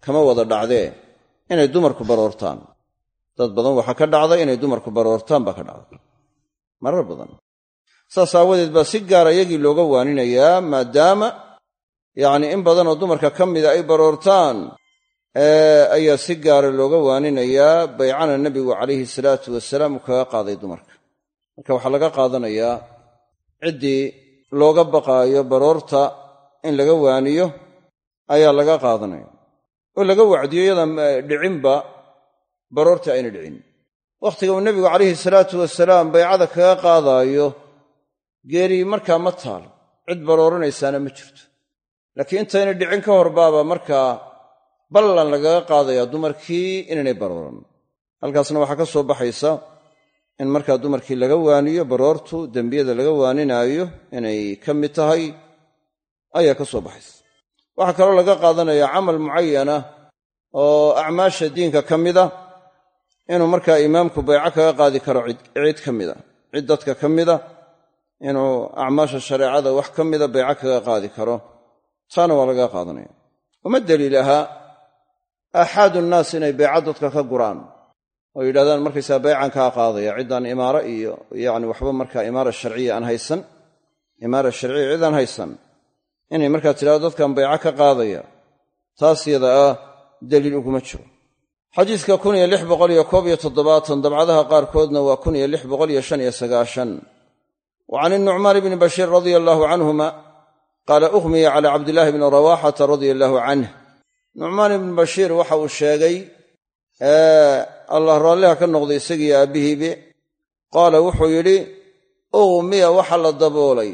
kama wada dhacdee inay dumarku baroortaan. Dad badan waxaa ka dhacda inay dumarku baroortaan baa ka dhacda. Marar badan saas aawadeed baa si gaara iyagii looga waaninayaa maadaama yacni in badanoo dumarka ka mida ay baroortaan ayaa si gaara looga waaninayaa baycana nebigu calayhi salaatu wasalaam uu kaga qaaday dumarka. Marka waxaa laga qaadanayaa ciddii looga baqaayo baroorta in laga waaniyo ayaa laga qaadanaya oo laga wacdiyo iyadaan dhicinba baroorta ayna dhicin. Wakhtiga uu nebigu calayhi salaatu wasalaam baycada kaga qaadaayo geeri markaa ma taalo cid barooranaysaana ma jirto. Laakiin intayna dhicin ka hor baaba markaa ballan lagaga qaadayaa dumarkii inaynay barooran halkaasna waxaa ka soo baxaysa in markaa dumarkii laga waaniyo baroortu dembiyada laga waaninaayo inay ka mid tahay ayaa ka soo baxaysa. Waxaa kaloo laga qaadanayaa camal mucayana oo acmaasha diinka ka mida inuu markaa imaamku bayco kaga qaadi karo cid ka mida cid dadka ka mida inuu acmaasha shareecada wax ka mida bayco kaga qaadi karo taana waa laga qaadanaya. Uma daliil ahaa aaxaadu nnaas inay bayco dadka ka guraan oo yidhahdaan markaysaa baycan kaa qaadaya ciddaan imaaro iyo yacni waxba markaa imaara sharciya aan haysan imaara sharciya cid aan haysan inay markaa tidhahdo dadkan bayco ka qaadaya taas yada ah daliil uguma jiro. Xadiiska kun iyo lix boqol iyo koob iyo toddobaatan dabcadaha qaarkoodna waa kun iyo lix boqol iyo shan iyo sagaashan wa can inucmaan bni bashiir radia allaahu canhuma qaala ukhmiya cala cabdillaahi bni rawaxata radia allaahu canh nucmaan ibni bashiir waxa uu sheegay allah raalliha ka noqday isagii aabbihiibe qaala wuxuu yidhi ukhmiya waxa la daboolay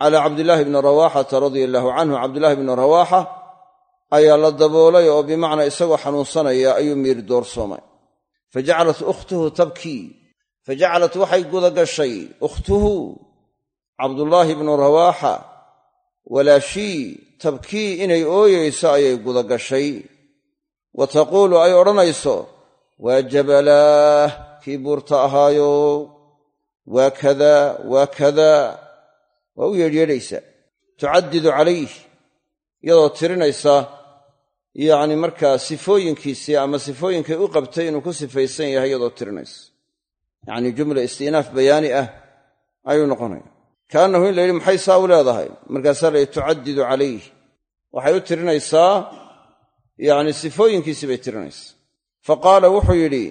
calaa cabdillaahi bni rawaaxata radia allaahu canhu cabdillaahi bni rawaaxa ayaa la daboolay oo bimacnaa isagoo xanuunsanaya ayuu miiri doorsoomay fa jacalat ukhtuhu tabkii fa jacalat waxay gudagashay ukhtuhu cabdullaahi bnu rawaaxa walaashii tabkii inay ooyeyso ayay gudagashay wa taquulu ay odhanayso waa jabalaah kii buurta ahaayo waa kadaa waa kadaa waa u yeedhyeedhaysaa tucaddidu calayh iyadoo tirinaysa yacni markaa sifooyinkiisii ama sifooyinkay u qabtay inuu ku sifaysan yahay iyadoo tirinaysa yacnii jumla isti'naaf bayaani ah ayuu noqonaya. Kaannahu in la yidhi maxay saa u leedahay? Markaasaa la tucaddidu calayh waxay u tirinaysaa yacni sifooyinkiisii bay tirinaysaa. Fa qaala wuxuu yidhi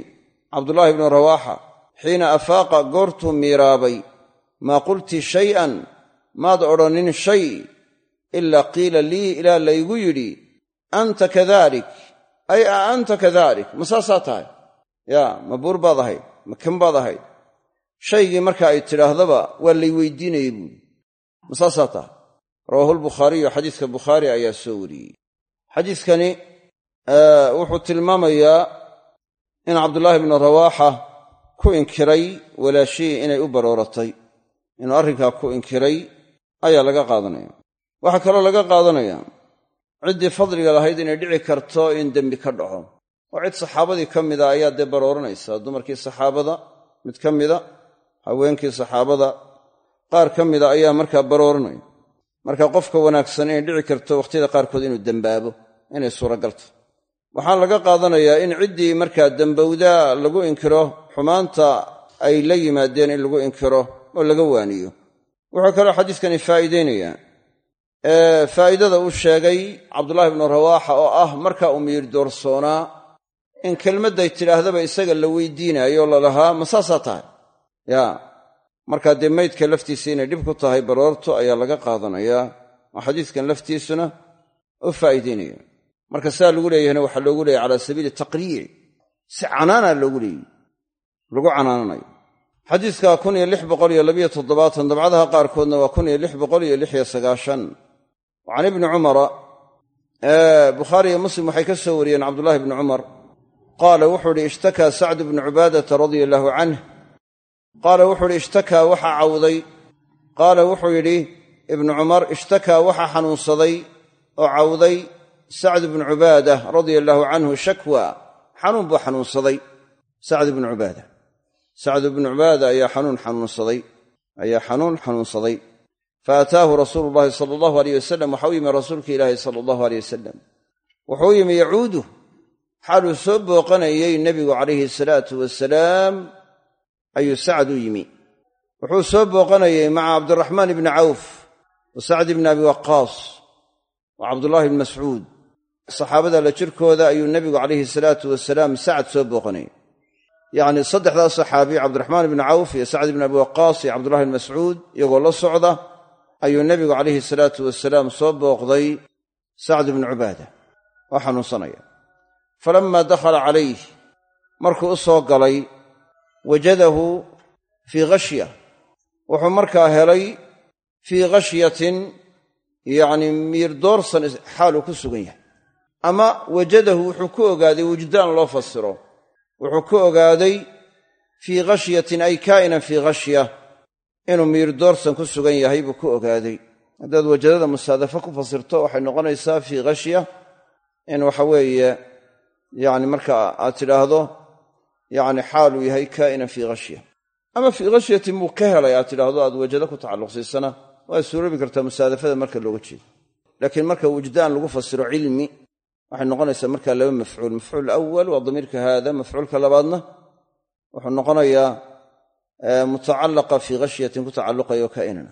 cabdullaahi bnu rawaaxa xiina afaaqa goortuu miiraabay. Maa qulti shay'an maad odhanin shay ilaa qiila lii ilaa laygu yidhi anta kadalik ay a anta kadalik ma tahay? Yaa ma buur baad ahayd ma kan baad ahayd? Shaygii marka ay tidhaahdaba waa lay weydiinayay buuri ma saasaa tahay? Rawaahu xadiiska bukhaari ayaa soo wariyey. Xadiiskani wuxuu tilmaamayaa in cabdullaahi bnu rawaaxa ku inkiray walaashihii inay u barooratay. Inuu arrinkaa ku inkiray ayaa laga qaadanaya. Waxaa kaloo laga qaadanayaa ciddii fadliga lahayd inay dhici karto in dembi ka dhaco oo cid saxaabadii ka mida ayaa dee barooranaysa dumarkii saxaabada mid ka mida haweenkii saxaabada qaar ka mida ayaa markaa barooranaya marka qofka wanaagsan inay dhici karto wakhtiyada qaarkood inuu dembaabo inay suuragalto. Waxaa laga qaadanayaa in ciddii markaa dembowdaa lagu inkiro xumaanta ay la yimaadeen in lagu inkiro oo laga waaniyo. Wuxuu kaloo xadiiskani faa'iideynayaa faa'iidada uu sheegay cabdullaahi bnu rawaaxa oo ah markaa uu miyir doorsoonaa in kelmadday tidhaahdaba isaga la weydiinaayo lalahaa ma saasaa tahay? Yaa markaa dee maydka laftiisa inay dhib ku tahay baroorto ayaa laga qaadanayaa oo xadiiskan laftiisuna u faa'iideynaya. Marka sidaa lagu leeyahayna waxaa loogu leeyahy calaa sabiili taqriici si canaana loogu leeyey lagu canaananayo. Xadiiska kun iyo lix boqol iyo labiyo toddobaatan dabcadaha qaarkoodna waa kun iyo lix boqol iyo lix iyo sagaashan. Can ibni cumara bukhaari iyo muslim waxay ka soo wariyeen cabdullaahi bni cumar qaala wuxuu ihi ishtakaa sacdu bnu cubaadata radia allaahu canh qaala wuxuu ihi ishtakaa waxaa cawday. Qaala wuxuu yidhi ibnu cumar ishtakaa waxaa xanuunsaday oo cawday sacd bnu cubaada radia allaahu canhu shakwa. Xanuun buu xanuunsaday sacd bnu cubaada. Sacd bnu cubaada ayaa xanuun xanuunsaday ayaa xanuun xanuunsaday. Fa ataahu rasuulu llahi sala allahu aleyh wasalam waxau yimi rasuulka ilaahi sala allahu aleyh wasalam wuxuu yimi yacuudu xaaluu soo booqanayey nebigu calayhi salaatu wasalaam ayuu sacd u yimi. Wuxuu soo booqanayey maca cabdiraxmaan ibni cawf wa sacd ibni abi waqaas wa cabdullaahi ibni mascuud. Saxaabada la jirkooda ayuu nebigu calayhi salaatu wasalaam sacad soo booqanayey yacni saddexdaas saxaabi cabdiraxmaan ibni cawf iyo sacd ibni abi waqaas iyo cabdullahi bn mascuud iyagoo la socda ayuu nebigu calayhi salaatu wasalaam soo booqday sacd ibnu cubaada. Oo xanuunsanaya falammaa dakhala calayh markuu u soo galay wajadahu fii khashya wuxuu markaa helay fii khashyatin yacni miirdoorsan xaaluu ku sugan yahay. ama wajadahu wuxuu ku ogaaday wujdaan loo fasiro wuxuu ku ogaaday fii khashyatin ay kaa'inan fii khashya inuu miirdoorsan ku sugan yahay buu ku ogaaday. haddaad wajadada musaadafo ku fasirto waxay noqonaysaa fii khashya in waxa weeye yacni marka aad tidhaahdo yacni xaaluu yahay kaa'inan fii khashya ama fii khashyatin buu ka helay aad tidhaahdo aad wajado ku tacalluqsiisana waa suuroobi kartaa musaadafada marka looga jeedo. Laakiin marka wujdaan lagu fasiro cilmi waxay noqonaysaa markaa laba mafcuul. Mafcuul awal waa damiirka haada mafcuulka labaadna wuxuu noqonayaa mutacalaqa fii khashyatin ku tacalluqayo kaa'inana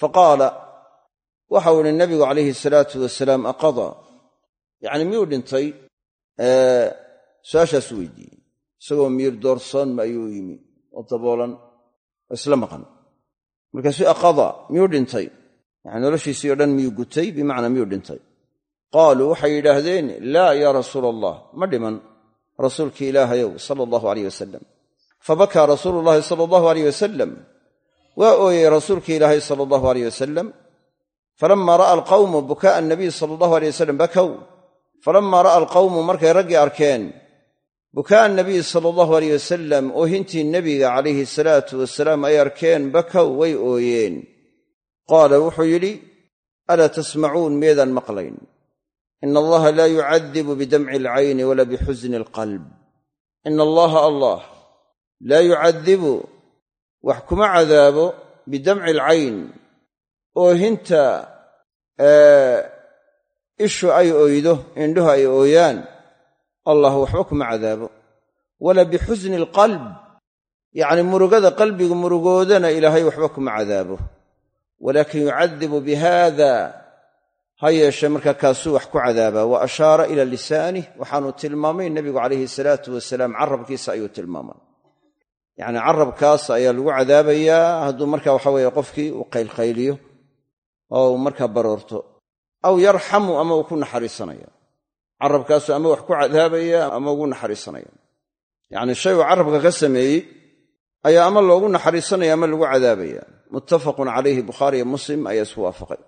faqaala waxau ihi nabigu calayhi salaatu wasalaam aqada. Yacni miyuu dhintay su'aashaasu weydiiyey. Isagoo miir doorsoon ma ayuu yimi oo daboolan oo isla maqan. Markaasuu aqada miyuu dhintay? Yani noloshiisii o dhan miyuu gutay? Bimacnaa miyuu dhintay? Qaaluu waxay yidhaahdeen laa yaa rasuula allah ma dhiman. Rasuulkii ilaahayow sala allahu aleyh wasalam fabakaa rasuulu llaahi sala allahu aleyh wasalam waa ooyey rasuulkii ilaahay sala allahu aleyh wasalam falammaa ra'a alqawmu bukaa'a anabiy sala allahu aleyh wasalam bakow falammaa ra'a alqawmu markay raggii arkeen bukaa'a anabiy sala allahu aleyh wasalam oohintii nebiga calayhi salaatu wasalaam ay arkeen bakow way ooyeen. Qaala wuxuu yidhi alaa tasmacuun miyaydaan maqlayn. Ina allaha laa yucadibu bidamci alcayni wala bixusni alqalb. Ina allaha allah laa yucadibu wax kuma cadaabo bidamci alcayn. Oohinta ishu ay oydo indhuhu ay ooyaan allah waxba kuma cadaabo. Wala bixusni alqalb yacni murugada qalbigu murugoodana ilaahay waxba kuma cadaabo. Walaakin yucadibu bihada ha yeeshee markaa kaasuu wax ku cadaabaa. Wa ashaara ila lisaanih waxaanu tilmaamay nebigu calayhi salaatu wasalaam carabkiisa ayuu tilmaamay yacni carabkaas ayaa lagu cadaabayaa hadduu marka waxa weeye qofkii uu qaylqayliyo oo uu markaa baroorto aw yarxamu ama uu ku naxariisanaya. Carabkaasu ama wax ku cadaabaya ama ugu naxariisanaya. Yacni shay uu carabka ka sameeyey ayaa ama loogu naxariisanaya ama lagu cadaabaya. Muttafaqun calayhi bukhaari iyo muslim ayaa isku waafaqay.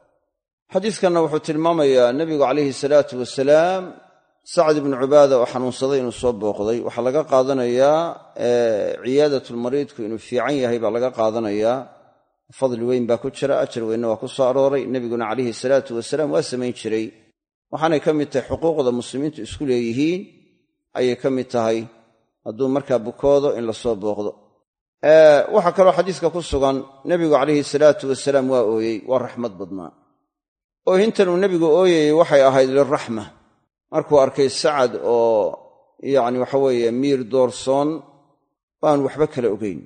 Xadiiskanna wuxuu tilmaamayaa nebigu calayhi salaatu wasalaam sacd ibnu cubaada oo xanuunsaday inuu soo booqday. Waxaa laga qaadanayaa ciyaadatulmariidku inuu fiican yahay baa laga qaadanayaa fadli weyn baa ku jira ajar weynna waa ku soo arooray. Nebiguna calayhi salaatu wasalaam waa samayn jiray. Waxaanay ka mid tahay xuquuqda muslimiintu isku leeyihiin ayay ka mid tahay hadduu markaa bukoodo in la soo booqdo. Waxaa kaloo xadiiska ku sugan nebigu calayhi salaatu wasalaam waa ooyey waa raxmad badnaa. Oohintan uu nebigu ooyayey waxay ahayd liraxma markuu arkay sacad oo yacni waxa weeye miir doorsoon baan waxba kala ogeyn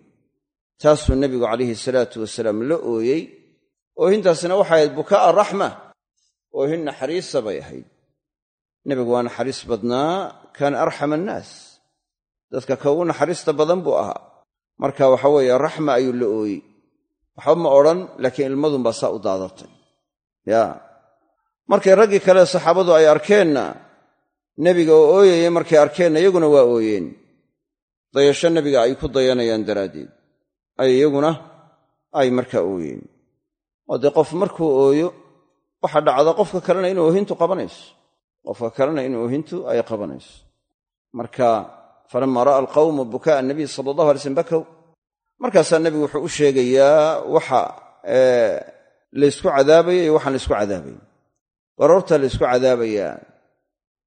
taasuu nebigu calayhi salaatu wasalaam la ooyey oohintaasina waxay ahayd bukaa'a raxma oohin naxariisa bay ahayd. Nebigu waa naxariis badnaa kaana arxama annaas. Dadka ka ugu naxariista badan buu ahaa. Marka waxa weeye raxma ayuu la ooyey. Waxba ma odhan laakiin ilmadunbaa saa u daadatay. Ya markay raggii kale saxaabadu ay arkeenna nebiga oo ooyaya markay arkeenna iyaguna waa ooyeen. Dayasho nebiga ay ku dayanayaan daraaddeed ay iyaguna ay markaa ooyeen oo dee qof markuu ooyo waxaa dhacda qofka kalena in oohintu qabanayso. Qofka kalena in oohintu ay qabanayso. Marka falama ra'a alqawmu bukaa anabiy sala allahu alay slm bakow markaasaa nebigu wuxuu u sheegayaa waxa laysku cadaabaya iyo waxaan laysku cadaabayn. Baroorta laysku cadaabayaa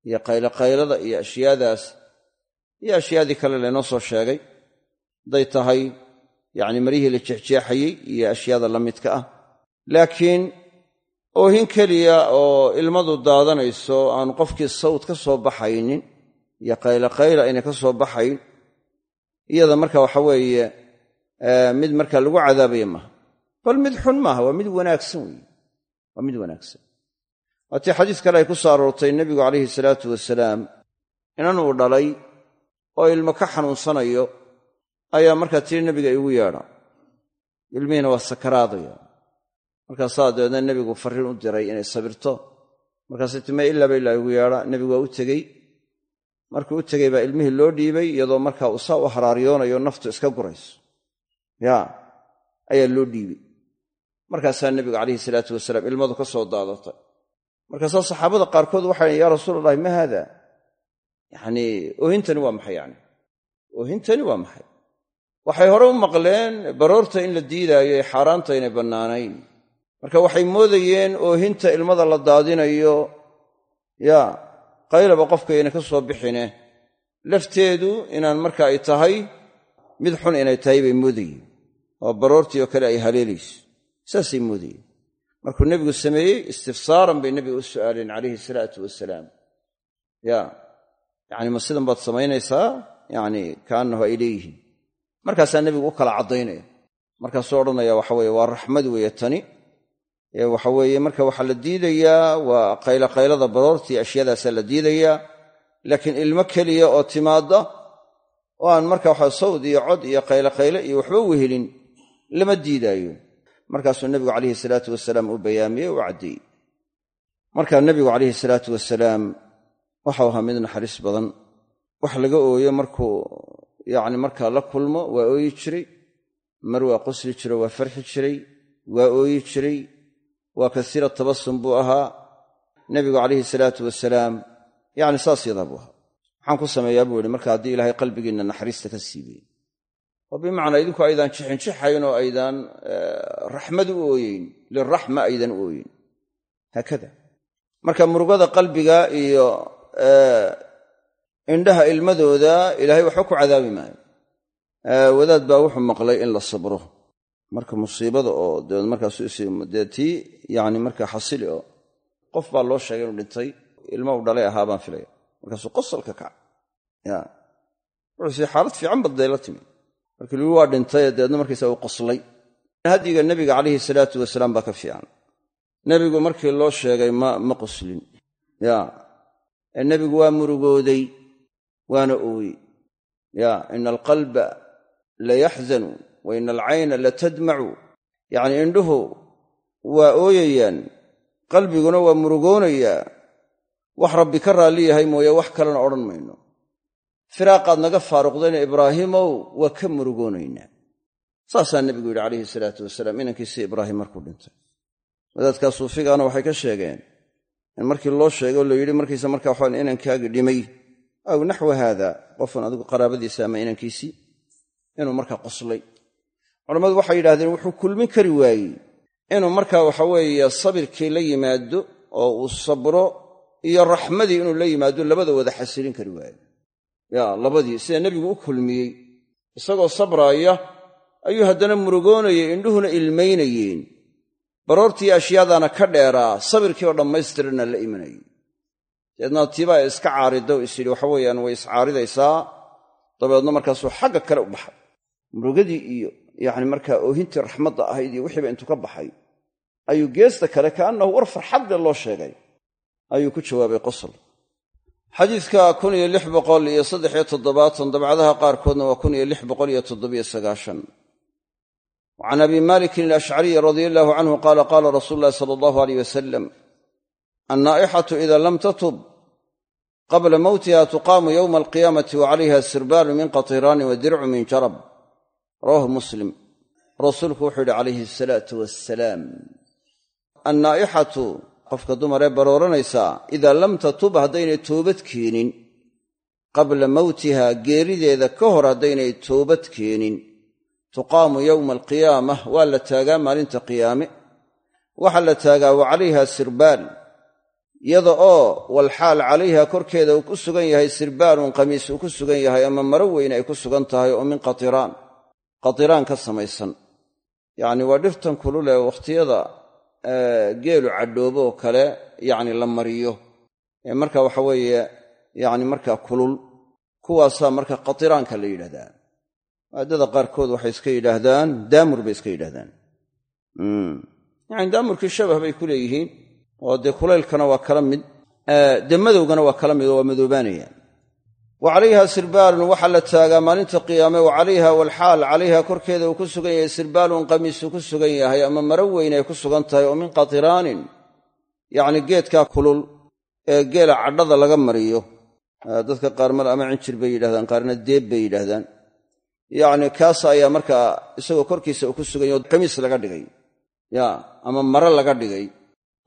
iyo qayloqaylada iyo ashyaadaas iyo ashyaadii kale laynoo soo sheegay. Hadday tahay yacni marihii la jeexjeexayey iyo ashyaada la midka ah. Laakiin oohin keliya oo ilmadu daadanayso aan qofkii sawd ka soo baxaynin iyo qayloqayla aynay ka soo baxayn iyada marka waxa weeye mid marka lagu cadaabaya maaha. Bal mid xun maaha waa mid wanaagsan weeye. Waa mid wanaagsan. Waatii xadiis kale ay ku soo aroortay nebigu calayhi salaatu wasalaam inan uu dhalay oo ilmo ka xanuunsanayo ayaa markaa tiri nebiga igu yeedha. Ilmihiina waa sakaraadaya. Markaasaa dabeedna nebigu farriin u diray inay sabirto. Markaase time ilaaba ilaa igu yeedha. Nebigu waa u tegey. Markuu u tegey baa ilmihii loo dhiibay iyadoo markaa uu saa u haraariyoonayo naftu iska gurayso. Ya ayaa loo dhiibay. Markaasaa nebigu calayhi salaatu wasalaam ilmadu ka soo daadatay. Markaasaa saxaabada qaarkood waxay ya rasuul allahi ma haada yacnii oohintani waa maxay yani oohintani waa maxay waxay hore u maqleen baroorta in la diidaayo ee xaaraanta inay bannaanayn. Marka waxay moodayeen oohinta ilmada la daadinayo yaa qaylaba qofkayna ka soo bixine. Lafteedu inaan marka ay tahay mid xun inay tahay bay moodayeen oo baroortii oo kale ay haleelayso saasay moodayeen. Markuu nebigu sameeyey istifsaaran bay nebiga u su'aaleen calayhi salaatu wasalaam ya yacni ma sidan baad samaynaysaa? Yacni kaannahu ay leeyihiin markaasaa nebigu u kala caddaynaya markaasuu odhanaya waxa weye waa raxmad weeye tani. Waxa weeye marka waxaa la diidayaa waa qayloqaylada baroortii ashyaadaasaa la diidayaa. Laakiin ilmo keliya oo timaadda oo aan marka waxa sawd iyo cod iyo qayloqayle iyo waxba wehelin lama diidaayo. Markaasuu nebigu calayhi salaatu wasalaam u bayaamiyey u caddeeyey marka nebigu calayhi salaatu wasalaam waxau ahaa mid naxariis badan. Wax laga ooyo markuu yacni markaa la kulmo waa ooyi jiray. Mar waa qosli jiro waa farxi jiray waa ooyi jiray. Waa kasiira tabasum buu ahaa. Nebigu calayhi salaatu wasalaam yacni saas yadaa buu ahaa. Maxaan ku sameeyaa buu yihi marka haddii ilaahay qalbigiinna naxariista ka siibay oo bimacnaa idinku aydaan jixinjixayn oo aydaan raxmad u ooyeyn liraxma aydan u ooyeyn. Haakada. Marka murugada qalbiga iyo indhaha ilmadooda ilaahay waxba ku cadaabi maayo. Wadaad baa wuxuu maqlay in la sabro. Marka musiibada oo dabeed markaasdee tii yani markaa xasili oo qof baa loo sheegay inuu dhintay ilma u dhalay ahaa baan filaya markaasuu qosalka kaca ya wuxuuse xaalad fiican badday la timi. Markii lii waa dhintay dabeedna markiisa uu qoslay. Hadiga nebiga calayhi salaatu wasalaam baa ka fiican. Nebigu markii loo sheegay ma qoslin ya. Nebigu waa murugooday waana ooye ya ina alqalba la yaxzanu wa ina alcayna la tadmacu. Yacnii indhuhu waa ooyayaan qalbiguna waa murugoonayaa. Wax rabbi ka raalli yahay mooye wax kalena odhan mayno. Firaaqaad naga faaruqdayna ibraahiimow waa ka murugoonaynaa. Saasaa nebigu yidhi calayhi salaatu wasalaam inankiisi ibraahim markuu dhintay. Wadaadkaa suufigaana waxay ka sheegeen in markii loo sheegay la yidhi markiisa markaa waxaan inankaagii dhimay aw naxwa haada qofun adigu qaraabadiisa ama inankiisii inuu markaa qoslay. Culammadu waxay yidhahdeen wuxuu kulmin kari waayey. Inuu markaa waxa weeye sabirkii la yimaado oo uu sabro iyo raxmadii inuu la yimaado labada wada xasilin kari waayo ya labadii sida nebigu u kulmiyey. Isagoo sabraaya ayuu haddana murugoonayay indhuhuna ilmaynayeen. Baroortii ashyaadaana ka dheeraa sabirkii oo dhammaystirana la imanayay deedna tiibaa iska caaridda is yidhi waxa weeyaan way iscaaridaysaa dabeedna markaasuu xagga kale u baxay. Murugadii iyo yacni markaa oohintii raxmadda ahayd iyo wixiiba intuu ka baxay ayuu geesta kale kaannahu war farxadle loo sheegay. Ayuu ku jawaabay qosol. Xadiidka kun iyo lix boqol iyo saddexiyo toddobaatan dabcadaha qaarkoodna waa kun iyo lix boqol iyo toddobiyo sagaashan. وcan abi malikin alashcariy radia allahu canhu qaala qaala rasuulu ulahi sala allahu aleyh annaa'ixatu ida lam tatub qabla mowtiha tuqaamu yowma alqiyaamati wa calayha sirbaalu min qatiraanin wa dircu min jarab rawahu muslim rasuulku wuxuu yidhi calayhi asalaatu wassalaam annaa'ixatu qofka dumaree barooranaysaa idaa lam tatub haddaynay toobad keenin qabla mowtiha geerideeda ka hor haddaynay toobad keenin tuqaamu yowma alqiyaamah waa la taagaa maalinta qiyaame waxaa la taagaa wa calayha iyada oo walxaal calayha korkeeda uu ku sugan yahay sirbaalun qamiis uu ku sugan yahay ama maro weyne ay ku sugan tahay oo min qatiraan. Qatiraan ka samaysan. Yacni waa dhirtan kulule wakhtiyada geelu cadhoobo oo kale yacni la mariyo. Ee marka waxa weeye yacni markaa kulul kuwaasaa marka qatiraanka la yidhahdaa maaddada qaarkood waxay iska yidhaahdaan daamur bay iska yidhahdaan yani daamurkii shabah bay ku leeyihiin oo dee kulaylkana waa kala mid dee madowgana waa kala mid oo waa madoobaanayaan wa calayha sirbaalun waxaa la taagaa maalinta qiyaame wa calayha walxaal calayha korkeeda uu ku sugan yahay sirbaalun qamiisuu ku sugan yahay ama maro weyn ay ku sugan tahay oo min qatiraanin yacni geedkaa kulul ee geela cadhada laga mariyo. Dadka qaar mal ama cinjir bay yidhahdaan qaarna deeb bay yidhaahdaan. Yacni kaas ayaa markaa isagoo korkiisa uu ku sugan yahy qamiis laga dhigay. Ya ama maro laga dhigay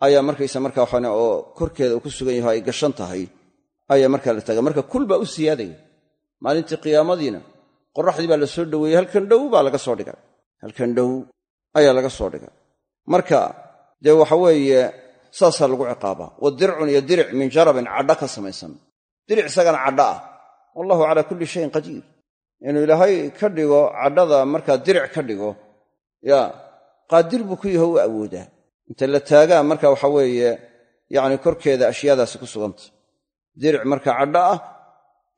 ayaa markaysa markaa waxaan oo korkeeda uu ku sugan yaho ay gashan tahay ayaa markaa la taaga marka kul baa u siyaadaya. Maalintii qiyaamadiina qoraxdii baa la soo dhoweeyey halkan dhow baa laga soo dhigay halkan dhow ayaa laga soo dhigay marka dee waxa weeye saasaa lagu ciqaabaa. Wa dircun iyo diric min jarabin cadha ka samaysan. Diric isagana cadha ah. Wallahu calaa kulli shayin qadiir. Inuu ilaahay ka dhigo cadhada markaa diric ka dhigo ya qaadir buu ku yaho u awoodaa inta la taagaa marka waxa weeye yacni korkeeda ashyaadaasi ku sugantay diric markaa cadho ah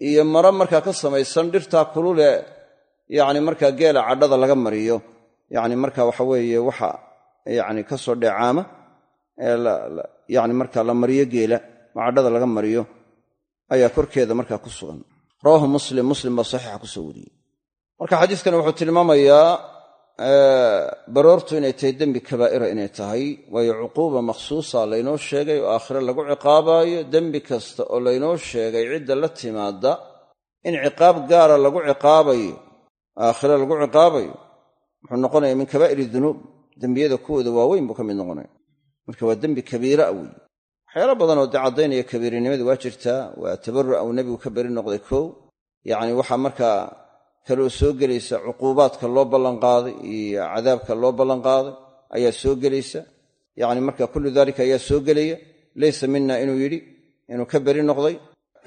iyo maro markaa ka samaysan dhirtaa kulule yacni markaa geela cadhada laga mariyo. Yacni marka waxa weeye waxa yacni ka soo dheecaama ee yacni marka la mariyo geela ma cadhada laga mariyo ayaa korkeeda markaa ku sugan. Rawaahu muslim muslim baa saxiixa ku soo wariyey. Marka xadiiskani wuxuu tilmaamayaa baroortu inay tahay dembi kabaa'ira inay tahay waayo cuquuba makhsuusa laynoo sheegay oo aakhire lagu ciqaabaayo dembi kasta oo laynoo sheegay cidda la timaadda in ciqaab gaara lagu ciqaabayo aakhire lagu ciqaabayo wuxuu noqonaya min kabaa'ir dunuub dembiyada kuwooda waaweyn buu ka mid noqonaya. Marka waa dembi kabiira a weeye. Waxyaalo badanoo dee caddaynaya kabiirinimadii waa jirtaa waa tabarru'a uu nebigu ka beri noqday kow. Yacni waxaa markaa kaloo soo gelaysa cuquubaadka loo ballanqaaday iyo cadaabka loo ballanqaaday ayaa soo gelaysa. Yacni marka kullu daalika ayaa soo gelaya. Laysa mina inuu yidhi inuu ka beri noqday.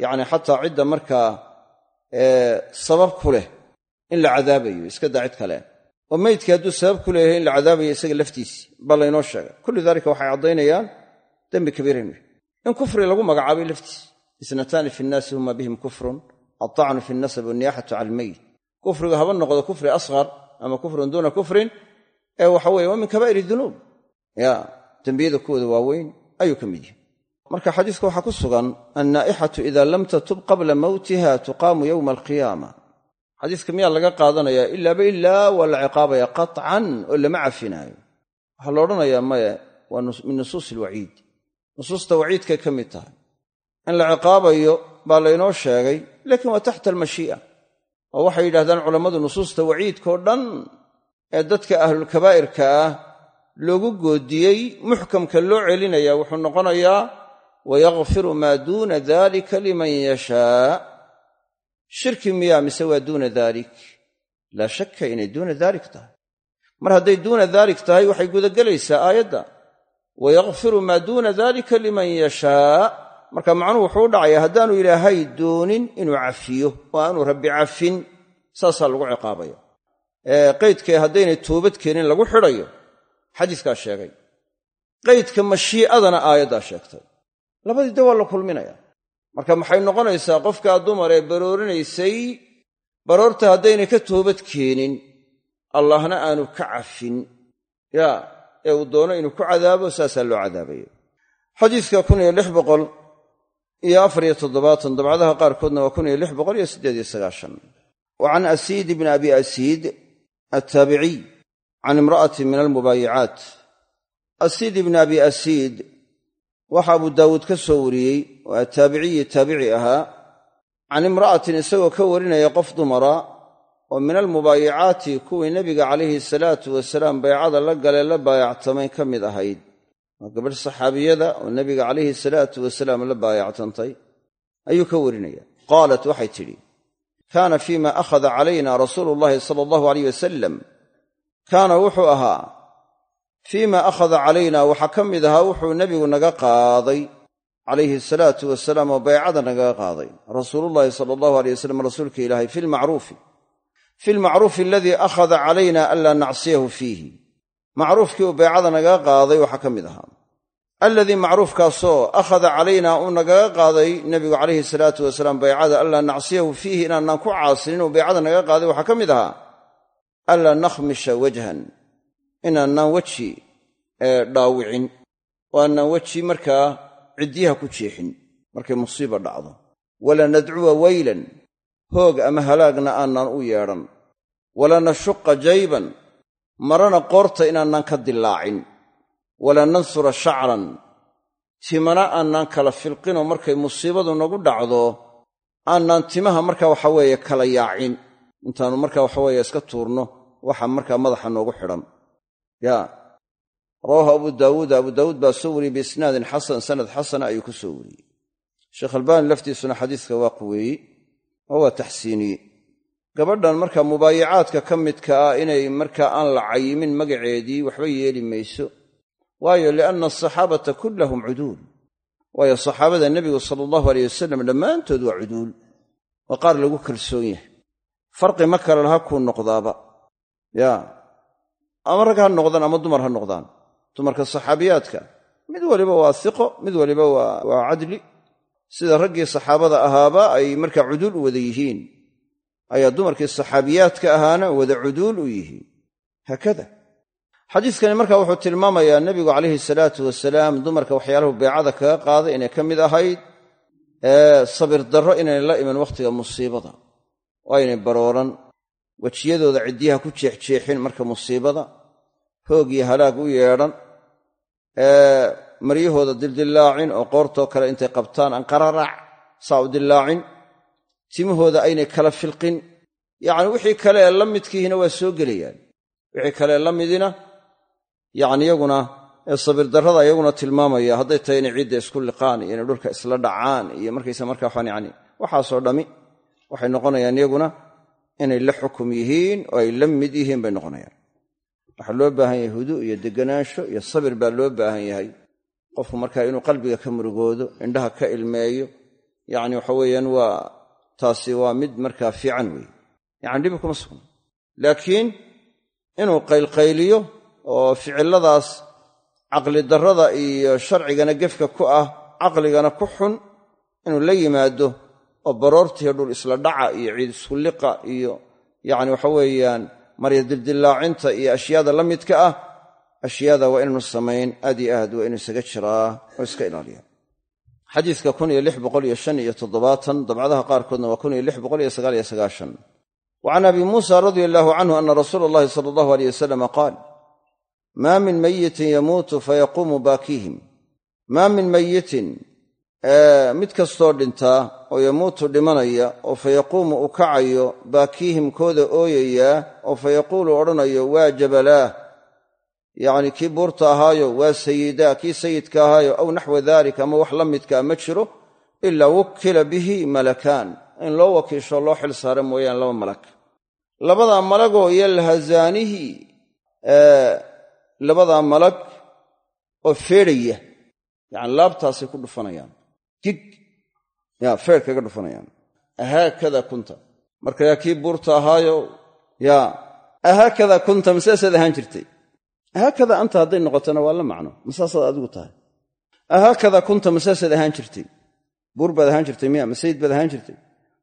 Yacni xataa cidda markaa sabab ku in la cadaabayo iska daa kale. Oo meydkii hadduu sabab ku in la cadaabayo isaga laftiisi baa laynoo sheegay. Kullu daalika waxay caddaynayaan dembi yahy in kufri lagu magacaabay laftiis isnataani fi nnaasi huma bihim kufrun. Altacnu fi nasab waniyaxatu cala almeyit kufrigu haba noqdo kufri asqar ama kufrun duuna kufrin ee waxa weye waa min kabaa'ir dunuub. Ya dembiyada kuwooda waaweyn ayuu ka mid yahay. Marka xadiiska waxaa ku sugan annaa'ixatu ida lam tatub qabla mowtiha tuqaamu yowma alqiyaama. Xadiiska miyaa laga qaadanayaa ilaaba ilaa waa la ciqaabaya qaطcan oo lama cafinaayo. Waxaa la odhanayaa maya waa min nusuus alwaciid nusuusta waciidkay ka mid tahay. In la ciqaabayo baa laynoo sheegay laakiin waa taxta almashii'a oo waxay yidhahdaan culammadu nusuusta waciidkao dhan ee dadka ahlulkabaa'irka ah loogu goodiyey muxkamka loo celinaya wuxuu noqonayaa wayakfiru maa duuna dalika liman yashaa. Shirki miyaa mise waa duuna dalik? Laa shakka inay duuna dalik tahay. Mar hadday duuna dalik tahay waxay gudagelaysaa aayadda. Wayakfiru maa duuna dalika liman yashaa marka macnuhu wuxuu u dhacayaa haddaanu ilaahay doonin inuu cafiyo oo aanu rabbi cafin saasaa lagu ciqaabaya qaydkee haddaynay toobad keenin lagu xidhayo xadiiskaa sheegay. Qaydka mashii'adana aayaddaa sheegtay. Labadii de waa la kulminaya marka maxay noqonaysaa qofkaa dumar ee baroorinaysay baroorta haddaynay ka toobad keenin allahna aanu ka cafin. Yaa ee uu doono inuu ku cadaabo saasaa loo cadaabaya xadiiska kun iyo lix boqol iyo afariyo toddobaatan dabcadaha qaarkoodna waa kun iyo lix boqol iyo siddeed iyo sagaashan. Wa can asiid bni abi asiid attaabiciy can imra'atin min almubaayicaat. Asiid ibni abi asiid waxa abu daawuud ka soo wariyey oo attaabiciyi taabici ahaa can imra'atin isagoo ka warinaya qof dumara oo min almubaayicaati kuwii nebiga calayhi salaatu wasalaam baycada la galee la baayactamay ka mid ahayd waa gabadh saxaabiyada oo nebiga calayhi salaatu wasalaam la baayactantay ayuu ka warinaya qaalat waxay tidhi kaana fiima akhada calayna rasuulu llahi sala allahu aleyh wasalam kaana wuxuu ahaa fiima akhada calayna waxaa ka mid ahaa wuxuu nebigu naga qaaday. Calayhi asalaatu wasalaam oo baycada nagaga qaaday. Rasuulullahi sala allahu aleyh wasalam rasuulka ilaahay fi lmacruufi fi lmacruufi aladii akhada calayna anlaa nacsiyahu fiihi macruufkii uu baycada nagaga qaaday waxaa ka mid ahaa. Aladii macruufkaasoo akhada calaynaa uu nagaga qaaday nebigu calayhi salaatu wasalaam baycada anlaa nacsiyahu fiihi inaanaan ku caasinin uu baycada nagaga qaaday waxaa ka mid ahaa anlaa nakhmisha wajhan inaanaan weji dhaawicin. Oo aanaan weji markaa ciddiyaha ku jeexin markay musiiba dhacdo. Wala nadcuwa weylan hoog ama halaagna aanaan u yeedhan. Wala nashuqa jayban marana qoorta inaanaan ka dillaacin wala nansura shacran timana aanaan kala filqinoo markay musiibadu nagu dhacdo aanaan timaha marka waxa weeye kala yaacin. Intaannu marka waxaweeye iska tuurno waxa markaa madaxa noogu xidhan. Ya. Rawaahu abu daawuud. Abu daawuud baa soo wariyey biisnaadin xasan sanad xasana ayuu ku soo wariyey. Sheekh albaani laftiisuna xadiiska waa quweeyey oo gabadhan marka mubaayacaadka ka midka ah inay markaa aan la cayimin magaceedii waxba yeeli mayso. Waayo lianna asaxaabata kullahum cuduul. Waayo saxaabada nebigu sala allahu aleyh wasalam dhammaantood waa cuduul waa qaar lagu kalsoon yahay. Farqi ma kale laha kuu noqdaaba. Ya ama rag ha noqdaan ama dumar ha noqdaan. Dumarka saxaabiyaadka mid waliba waa iqo mid waliba waa cadli. Sida raggii saxaabada ahaaba ay markaa cuduul u wada yihiin ayaa dumarkii saxaabiyaadka ahaana wada cuduul u yihiin haakada. Xadiiskani marka wuxuu tilmaamayaa nebigu calayhi salaatu wasalaam dumarka waxyaalahu beecada kaga qaaday inay ka mid ahayd sabir darro inaynay la iman wakhtiga musiibada. Oo aynay barooran wejiyadooda ciddiyaha ku jeexjeexin marka musiibada hoog iyo halaag u yeedhan maryahooda dildillaacin oo qoortoo kale intay qabtaan aan qararac saa u dillaacin timahooda aynay kala filqin. Yacni wixii kale ee la midkiihina waa soo gelayaan. Wixii kale la midina yacni iyaguna ee sabirdarrada iyaguna tilmaamaya hadday tahay inay ciidda isku liqaan iyo inay dhulka isla dhacaan iyo markaysa markaa waxaan yani waxaasoo dhammi waxay noqonayaan iyaguna inay la xukum yihiin oo ay la mid yihiin bay noqonayaan. Waxaa loo baahan yahay hudu iyo deganaansho iyo sabir baa loo baahan yahay. Qofku markaa inuu qalbiga ka murugoodo indhaha ka ilmeeyo yacni waxa weeyaan waa taasi waa mid markaa fiican weeye. Yacni dhibi kuma sugna laakiin inuu qaylqayliyo oo ficilladaas caqlidarrada iyo sharcigana gefka ku ah caqligana ku xun inuu la yimaado oo baroortiiyo dhul isla dhaca iyo ciid isku liqa iyo yacni waxa weeyaan marya dildillaacinta iyo ashyaada la midka ah ashyaada waa inaanu samayn aad iyo aad waa inuu isaga jiraa oo iska ilaaliya toddobaatan dabcadaha qaarkoodna waa wa can abi muusa radia allaahu canhu ana rasuula allahi sala allahu aleyh wasalama qaal maa min mayitin yamuutu fayaquumu baakiihim maa min mayitin mid kastoo dhintaa oo yamuutu dhimanaya oo fa yaquumu u kacayo baakiihim kooda ooyayaa oo fa yaquulu odhanayo waa jabalaah yacni kii buurta ahaayo waa sayidaa kii sayidka ahaayo aw naxwa dalik ama wax la midkaa ma jiro ilaa wukkila bihi malakaan in loo wakiisho loo xil saara mooyaane laba malag labadaa malagoo yalhazaanihi labadaa malag oo feedhaya yacni laabtaasay ku dhufanayaan. Gig yaa feer kaga dhufanayaan. Ahaakada kunta. Marka yaa kii buurta ahaayo yaa ahaakada kunta masaasaad ahaan jirtay ahaakada anta hadday noqotona waa la macno. Masaasaad adigu tahay? Ahaakada kunta masaasaad ahaan jirtay? Buur baad ahaan jirtay miya? Masayid baad ahaan jirtay?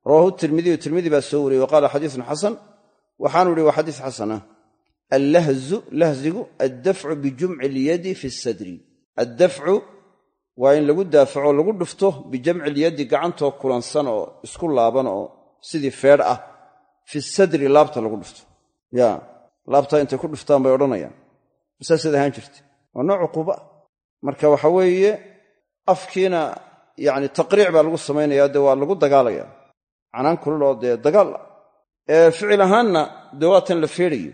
Rawaahu tirmidiyu tirmidi baa soo wariyey wa qaala xasan. Waxaanu ihi waa xadiis xasan ah allahzu lahzigu addafcu bijumci ilyadi fi sadri addafcu waa in lagu daafaco lagu dhufto bijamci ilyaddi gacantoo kulansan oo isku laaban oo sidii feedh ah. Fi sadri laabta lagu dhufto. Ya laabtaa intay ku dhuftaan bay odhanayaan masaasaad ahaan jirta. Waa nooc cuquuba ah marka waxa weeye afkiina yacni taqriic baa lagu samaynayaa dee waa lagu dagaalaya. Canaan kulul oo dee dagaal ah. Ee ficil ahaanna dee waatan la feedhayo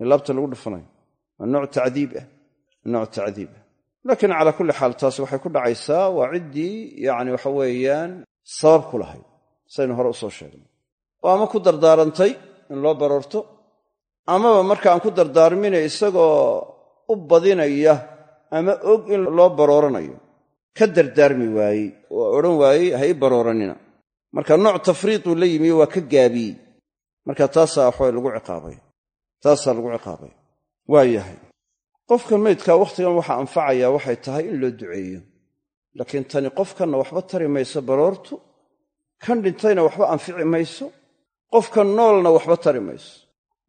in laabta lagu dhufanayo. Waa nooc tacdiib ah. Nooc tacdiib ah. Laakiin calaa kulli xaal taasi waxay ku dhacaysaa waa ciddii yacni waxa weeyaan sabab ku lahayd saynu hore u soo sheegnay. Oo ama ku dardaarantay in loo baroorto amaba marka aan ku dardaarmina isagoo u badinaya ama og in loo barooranayo. Ka dardaarmi waayey. Oo odhan waayey ha i barooranina. Marka nooc tafriiquu la yimiyo waa ka gaabiyey. Marka taasaa waxawa lagu ciqaabay. Taasaa lagu ciqaabay. Waa yahay. Qofkan maydkaa wakhtigan waxaa anfacayaa waxay tahay in loo duceeyo. Laakiin tani qofkanna waxba tari mayso baroortu. Kan dhintayna waxba anfici mayso. Qofkan noolna waxba tari mayso.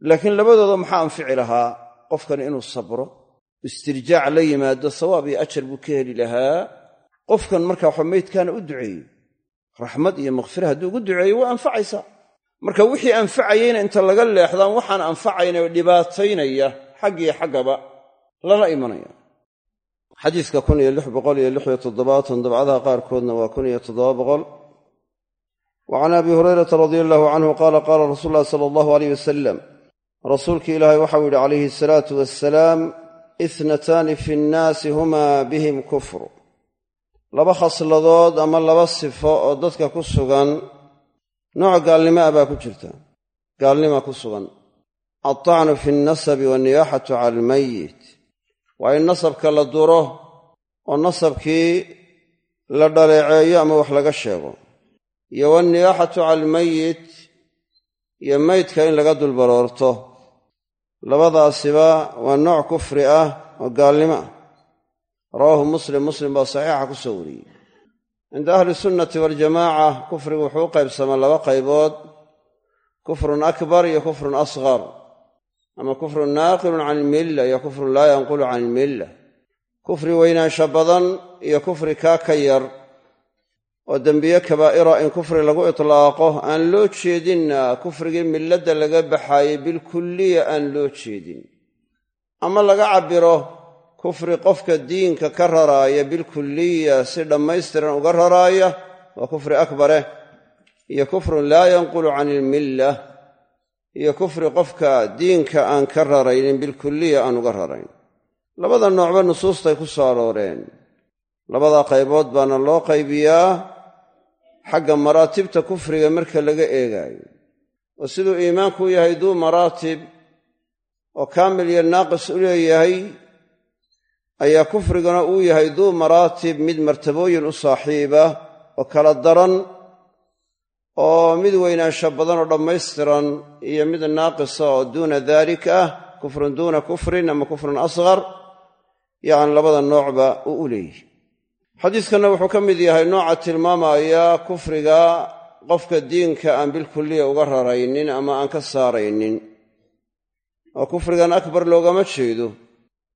Laakiin labadooda maxaa anfici lahaa? Qofkan inuu sabro istirjaac la yimaado sawaab iyo ajar buu ka heli lahaa. Qofkan markaa waxa maydkaana u duceeyo raxmad iyo makhfira hadduu ugu duceeyo waa anfacaysaa marka wixii anfacayeyna inta laga leexdaan waxaan anfacayna dhibaataynaya xaggiyo xaggaba lala imanaya. Xadiiska dabcadaha qaarkoodna waa wa can abi hurayrata radia allahu canhu qaala qaala rasuul ulahi sala allahu aleyh wasalam rasuulkii ilaahay waxau yidhi calayhi asalaatu wassalaam ithnataani fi nnaasi humaa bihim kufru laba khasladood ama laba sifo oo dadka ku sugan nooc gaalnimo ah baa ku jirta. Gaalnima ku sugan. Altacnu fi alnasabi wanniyaaxatu cala almayit. Waa in nasabka la duro oo nasabkii la dhaleeceeyo ama wax laga sheego. Iyo wanniyaaxatu cala almayit iyo maydka in laga dulbaroorto labadaasiba waa nooc kufri ah oo gaalnimo ah. Rawaahu muslim muslim baa saxiixa ku soo wariyey. Cinda ahli sunnati waljamaaca kufrigu wuxuu u qaybsamaa laba qaybood kufrun akbar iyo kufrun asqar ama kufrun naaqilun can ilmilla iyo kufrun laa yanqulu can ilmilla kufri weynaansha badan iyo kufri kaa ka yar oo dembiye kabaa'ira in kufri lagu itlaaqo aan loo jeedinna kufrigii milladda laga baxaayey bilkulliya aan loo jeedin. Ama laga cabbiro kufri qofka diinka ka raraaya bilkulliya si dhammaystiran uga raraaya waa kufri akbareh iyo kufrun laa yanqulu can ilmilla iyo kufri qofka diinka aan ka raraynin bilkulliya aan uga rarayn. Labada noocba nusuustay ku soo arooreen. Labada qaybood baana loo qaybiyaa xagga maraatibta kufriga marka laga eegaayo. Oo siduu iimaanku u yahay duu maraatib oo kaamil iyo naaqis u leeyahay ayaa kufriguna uu yahay duu maraatib mid martabooyin u saaxiiba oo kala daran oo mid weynaansho badan oo dhammaystiran iyo mid naaqisa oo duuna daalik ah kufrun duuna kufrin ama kufrun asqar yacni labada noocba uu u leeyahy xadiiskanna wuxuu ka mid yahay nooca tilmaamaya kufriga qofka diinka aan bilkulliya uga raraynin ama aan ka saaraynin. Oo kufrigan akbar loogama jeedo.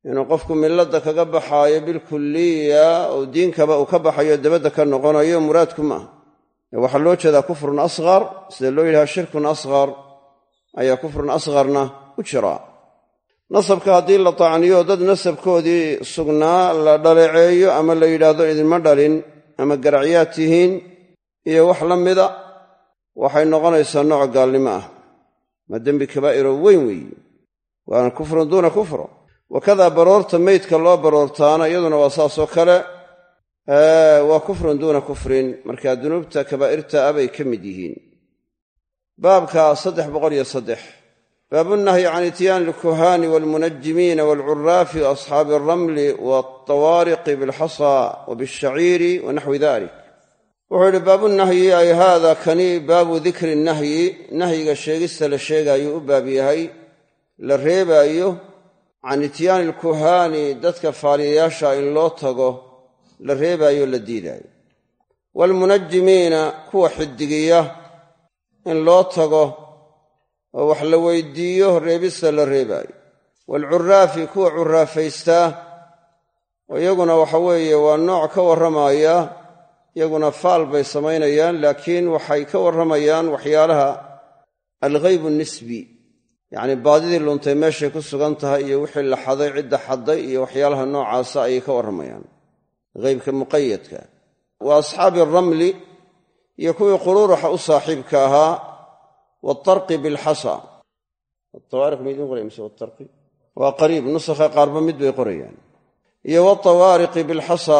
Inuu qofku milladda kaga baxaayo bilkulliya oo diinkaba uu ka baxayo dabadda ka noqonayo muraadku maaha waxaa loo jeedaa kufrun asqar sida loo yidhaha shirkun asqar ayaa kufrun asqarna u jiraa nasabka haddii la tacniyo dad nasabkoodii sugnaa la dhaleeceeyo ama la yidhaahdo idinma dhalin ama garacyaad tihiin iyo wax la mida waxay noqonaysaa nooc gaalnimo ah. Ma dembi kabaa'iro weyn weeye waana kufrun duuna kufro wakadaa baroorta meydka loo baroortaana iyaduna waa saasoo kale waa kufrun duuna kufrin. Markaa dunuubta kabaa'irta ah bay ka mid yihiin. Baabka saddex boqol iyo saddex baabunahyi can ityaani alkuhaani walmunajimiina walcuraafi waasxaabi alramli waltawaariqi bilxasa wa bishaciiri wa naxwi dalik. Wuxuu yidhi baabunahyi ay haada kani baabu dikri nahyi. Nahyiga sheegista la sheegaayuu u baab yahay la reebaayo can ityaani alkuhaani dadka faaliyayaasha in loo tago la reebaayo la diidaayo. Waalmunajimiina kuwa xidigiya in loo tago oo wax la weydiiyo reebista la reebaayo. Waalcuraafi kuwa curaafaystaa iyaguna waxa weeye waa nooc ka warramaya iyaguna faal bay samaynayaan laakiin waxay ka warramayaan waxyaalaha alghaybu nisbi yacni baadidii luntay meeshay ku sugan tahay iyo wixii la xaday cidda xadday iyo waxyaalaha noocaasa ayay ka warramayaan. Haybka muqayadka wa asxaabi alramli iyo kuwii quruuruxa u saaxiibka ahaa waatarqi bilxasa tawaariq maydin qoraya mise watarqi waa qariib nusakha qaarba mid bay qorayaan iyo watawaariqi bilxasa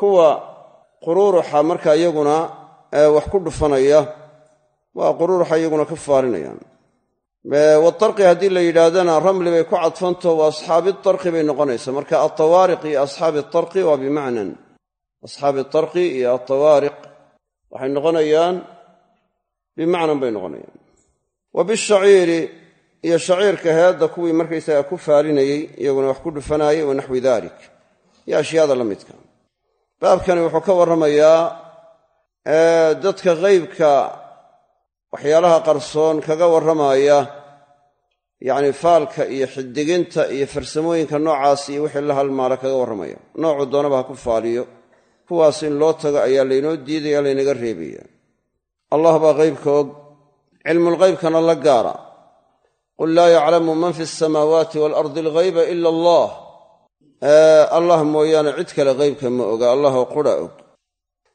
kuwa quruuruxa marka iyaguna wax ku dhufanaya waa quruuruxa iyaguna ka faarinayaan watarqi haddii la yidhaahdana ramli bay ku cadfanto wa asxaabi tarqi bay noqonaysaa marka altawaariq iyo asxaabi tarqi waa bimacnan asxaabi tarqi iyo altawaariq waxay noqonayaan bimacnan bay noqonayaan. Wa bishaciiri iyo shaciirka heedda kuwii markaysaga ku faalinayey iyaguna wax ku dhufanaayay wa naxwi dalik iyo ashyaada la midka. Baabkani wuxuu ka warramayaa dadka ghaybka waxyaalaha qarsoon kaga warramaya yacni faalka iyo xidiginta iyo farsamooyinka noocaas iyo wixii la halmaala kaga warramaya. Noocu doonaba ha ku faaliyo. Kuwaas in loo tago ayaa laynoo diidaya laynaga reebaya allah baa ghaybka og cilmulghaybkana la gaara. Qul laa yaclamu man fi asamaawaati waalardi alghayba ila allah. Allah mooyaane cid kale ghaybka ma oga allahoo qura og.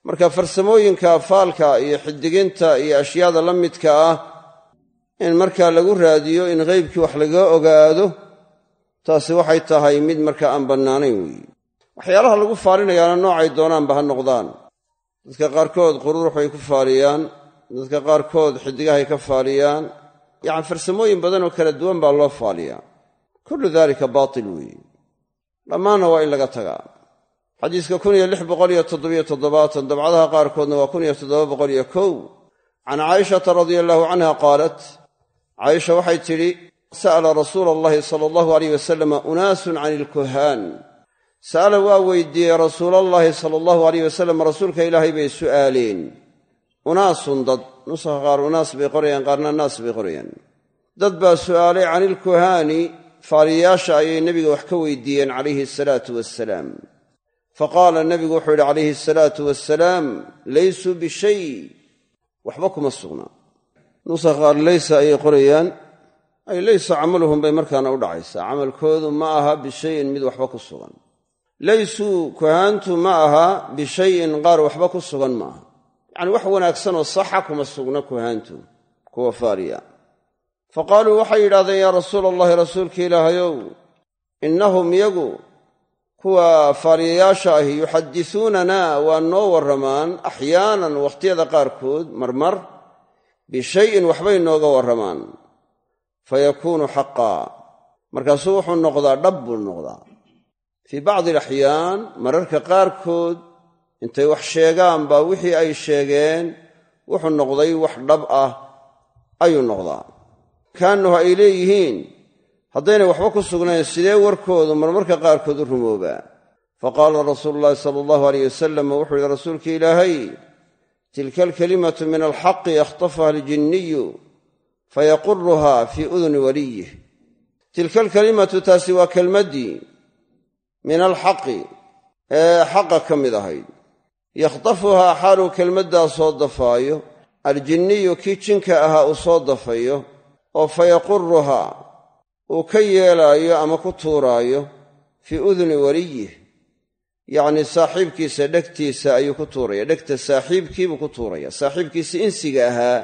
Marka farsamooyinka faalka iyo xidiginta iyo ashyaada la midka ah in markaa lagu raadiyo in ghaybkii wax laga ogaado taasi waxay tahay mid markaa aan bannaanayn weeye waxyaalaha lagu faalinayaana noocay doonaanba ha noqdaan. Dadka qaarkood quruurux bay ku faaliyaan dadka qaarkood xidigahay ka faaliyaan. Yacni farsamooyin badan oo kala duwan baa loo faaliyaa. Kullu dalika baatil weeye dhammaanna waa in laga tagaa. Xadiiska dabcadaha qaarkoodna waa can caaishata radia allahu canha qaalat caaisha waxay tidhi sa'ala rasuula allahi sala allahu aleyh wasalama unaasun can ilkuhaan sa'ala waa weydiiyey rasuulallaahi sala allahu aleyh wasalam rasuulka ilaahay bay su'aaleen unaasun dad nusaha qaar unaas bay qorayaan qaarna naas bay qorayaan. Dad baa su'aalay can ilkuhaani faaliyaasha ayay nebiga wax ka weydiiyeen calayhi asalaatu wassalaam. Fa qaala nebigu wuxuu yidhi calayhi asalaatu wassalaam laysuu bishay waxba kuma sugnaa. Nusaha qaar laysa ayay qorayaan. Ay laysa camaluhum bay markaana u dhacaysaa. Camalkoodu ma aha bishayin mid waxba ku sugan. Laysuu kuhaantu ma aha bishayin qaar waxba ku sugan ma aha yacni wax wanaagsanoo saxa kuma sugna kuhaantu kuwa faaliya fa qaaluu waxay yidhahdeen yaa rasuula allahi rasuulka ilaahayow innahum yagu kuwa faaliyayaasha ahi yuxadisuunana waa noo warramaan axyaanan wakhtiyada qaarkood marmar bishayin waxbay nooga warramaan. Fa yakuunu xaqaa. Markaasuu wuxuu noqdaa dhab buu noqdaa. Fii bacdi alaxyaan mararka qaarkood intay wax sheegaan baa wixii ay sheegeen wuxuu noqday wax dhab ah ayuu noqdaa. Kaannahu ay leeyihiin haddaynay waxba ku sugnayn sidee warkoodu marmarka qaarkood u rumoobaa? Fa qaala rasuulu llaahi sala allahu aleyh wasalam wuxuu yihi rasuulka ilaahay tilka alkalimatu min alxaqi yakhtafuha aljinniyu fayaquruha fii uduni waliyih tilka alkalimatu taasi waa kelmaddii min alxaqi ee xaqa ka mid ahayd yakhtafuhaa xaaluu kelmaddaa soo dafaayo aljinniyu kii jinka ahaa uu soo dafayo oo fayaquruhaa uu ka yeelaayo ama ku tuuraayo fii uduni waliyih yacnii saaxiibkiisa dhegtiisa ayuu ku tuuraya dhegta saaxiibkiibuu ku tuuraya saaxiibkiisa insiga ahaa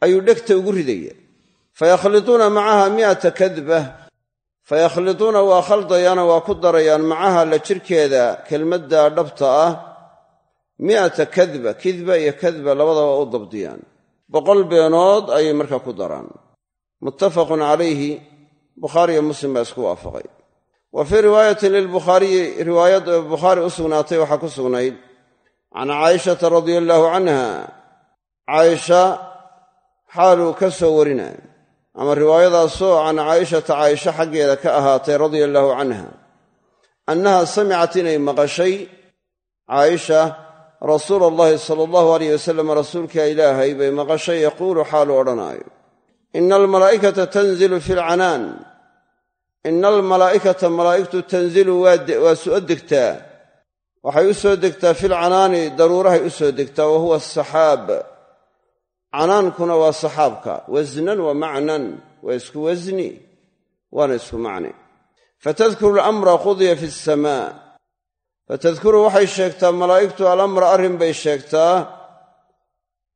ayuu dhegta ugu ridaya. Fayakhliduuna macaha mi'ata kadba fayakhliduuna waa khaldayaana waa ku darayaan macaha la jirkeeda kelmadda dhabta ah mi'ata kadba kidba iyo kadba labadaba u dabdiyaan. Boqol beenood ayay markaa ku daraan. Muttafaqun calayhi bukhaariyo muslim baa isku waafaqay. Wa fii riwaayatin lilbukhaariyi riwaayad bukhaari u sugnaatay waxaa ku sugnayd can caayishata radia allaahu canha caaisha xaaluu ka soo warinayo ama riwaayadaasoo can caayishata caaisha xaggeeda ka ahaatay radia allaahu canha annaha samicat inay maqashay caaisha rasuula allahi sala allahu aleyh wasalam rasuulka ilaahay bay maqashay yaquulu xaalu odhanaayo. Ina almalaa'ikata tanzilu fi lcanaan ina almalaa'ikata malaa'igtu tanzilu waa soo degtaa. Waxay u soo degtaa filcanaani daruurahay u soo degtaa wa huwa asaxaab canaankuna waa saxaabka. Wasnan wa macnan waa isku wasni waana isku macni fatadkuru alamra qudiya fi asamaa fatadkuru waxay sheegtaa malaa'igtu alamra arrin bay sheegtaa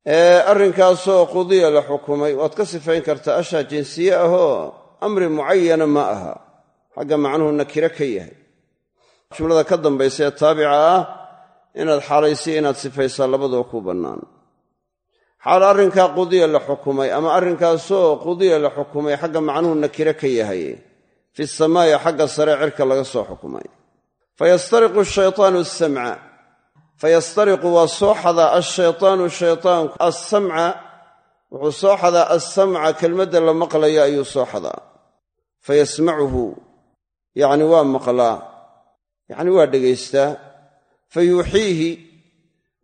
ee arrinkaasoo qudiya la xukumay. Waad ka sifayn kartaa ashaa jinsiye ahoo? Amri mucayana ma aha. Xagga macnuhu nakiro ka yahay. Jumlada ka dambaysa ee taabica ah inaad xaalaysiya inaad sifaysaa labaduba ku bannaan. Xaal arrinkaa qudiya la xukumay ama arrinkaasoo qudiya la xukumay xagga macnuhu nakiro ka yahay. Fi samaa'i xagga sare cirka laga soo xukumay fayastariqu shaytaanu asamca fayastariqu waa soo xadaa ashaytaanu shaytaanku assamca wuxuu soo xadaa assamca kelmadda la maqlaya ayuu soo xadaa fayasmacuhu yacni waa maqlaa yacni waa dhegaystaa fa yuuxiihi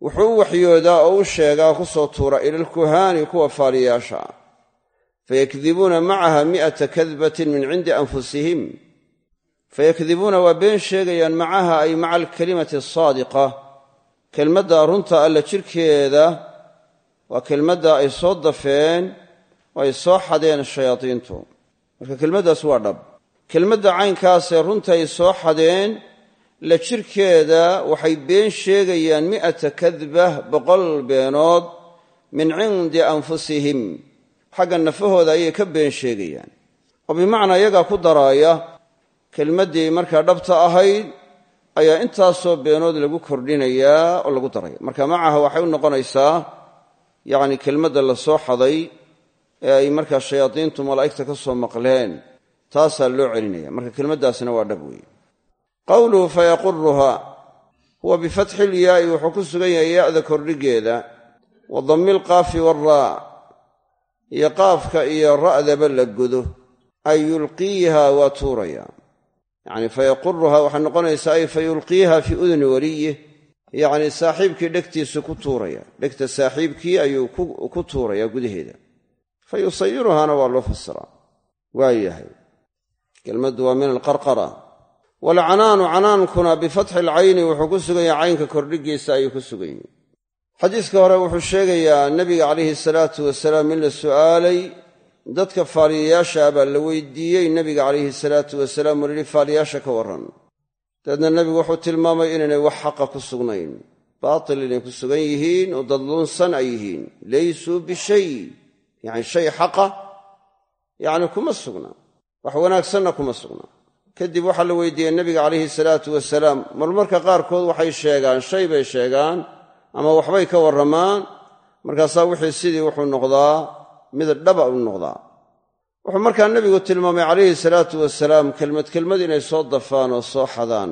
wuxuu u waxyoodaa oo u sheegaa ku soo tuura ilalkuhaani kuwa faaliyaasha fayakdibuuna macaha mi'ata kadbatin min cindi anfusihim fayakdibuuna waa been sheegayaan macaha ay maca alkalimati asaadiqa kelmadda runta alla jirkeeda waa kelmadda ay soo dafeen oo ay soo xadeen shayaadiintu marka kelmaddaas waa dhab kelmadda caynkaasee runta ay soo xadeen la jirkeeda waxay been sheegayaan mi'ata kadbah boqol beenood min cindi anfusihim xagga nafahooda ayay ka been sheegayaan oo bimacnaa iyagaa ku daraaya kelmaddii markaa dhabta ahayd ayaa intaasoo beenood lagu kordhinayaa oo lagu daraya marka macaha waxay u noqonaysaa yacni kelmadda la soo xaday ee ay markaa shayaadiintu malaa'igta ka soo maqleen taasaa loo celinaya. Marka kelmaddaasna waa dhab weeye. Qowluhu fayaquruha huwa bifatxi lyaa'i wuxuu ku sugan yahay ya'da kordhigeeda wa dammi lqaafi waaraa iyo qaafka iyo ra'daba la godo ay yulqiiha waa tuuraya yacni fayaquruha waxay noqonaysaa ay fa yulqiiha fii uduni waliyih yacni saaxiibkii dhegtiisu ku tuuraya. Dhegta saaxiibkii ayuu ku tuuraya gudaheeda. Fa yusayiruhaana waa loo fasiraa waa yahay. Kelmaddu waa min alqarqara. Waalcanaanu canaankuna bifatxi alcayni wuxuu ku sugan yahay caynka kordhigiisa ayuu ku sugan yahay. Xadiiska hore wuxuu sheegayaa nebiga calayhi salaatu wasalaam in la su'aalay dadka faaliyayaasha baa la weydiiyey nebiga calayhi salaatu wasalaam uu yihi faaliyaasha ka warran. Dabeedna nebigu wuxuu tilmaamay inaynay wax xaqa ku sugnayn baatil inay ku sugan yihiin oo dad lunsan ay yihiin. Laysuu bishay. Yacni shay xaqa yacni kuma sugna. Wax wanaagsanna kuma sugna. Kadib waxaa la weydiiyey nebiga calayhi salaatu wasalaam marmarka qaarkood waxay sheegaan shay bay sheegaan ama waxbay ka warramaan. Markaasaa wixii sidii wuxuu noqdaa mid dhaba u noqdaa. Wuxuu markaa nebigu tilmaamay calayhi salaatu wasalaam kelmad kelmad inay soo dafaan oo soo xadaan.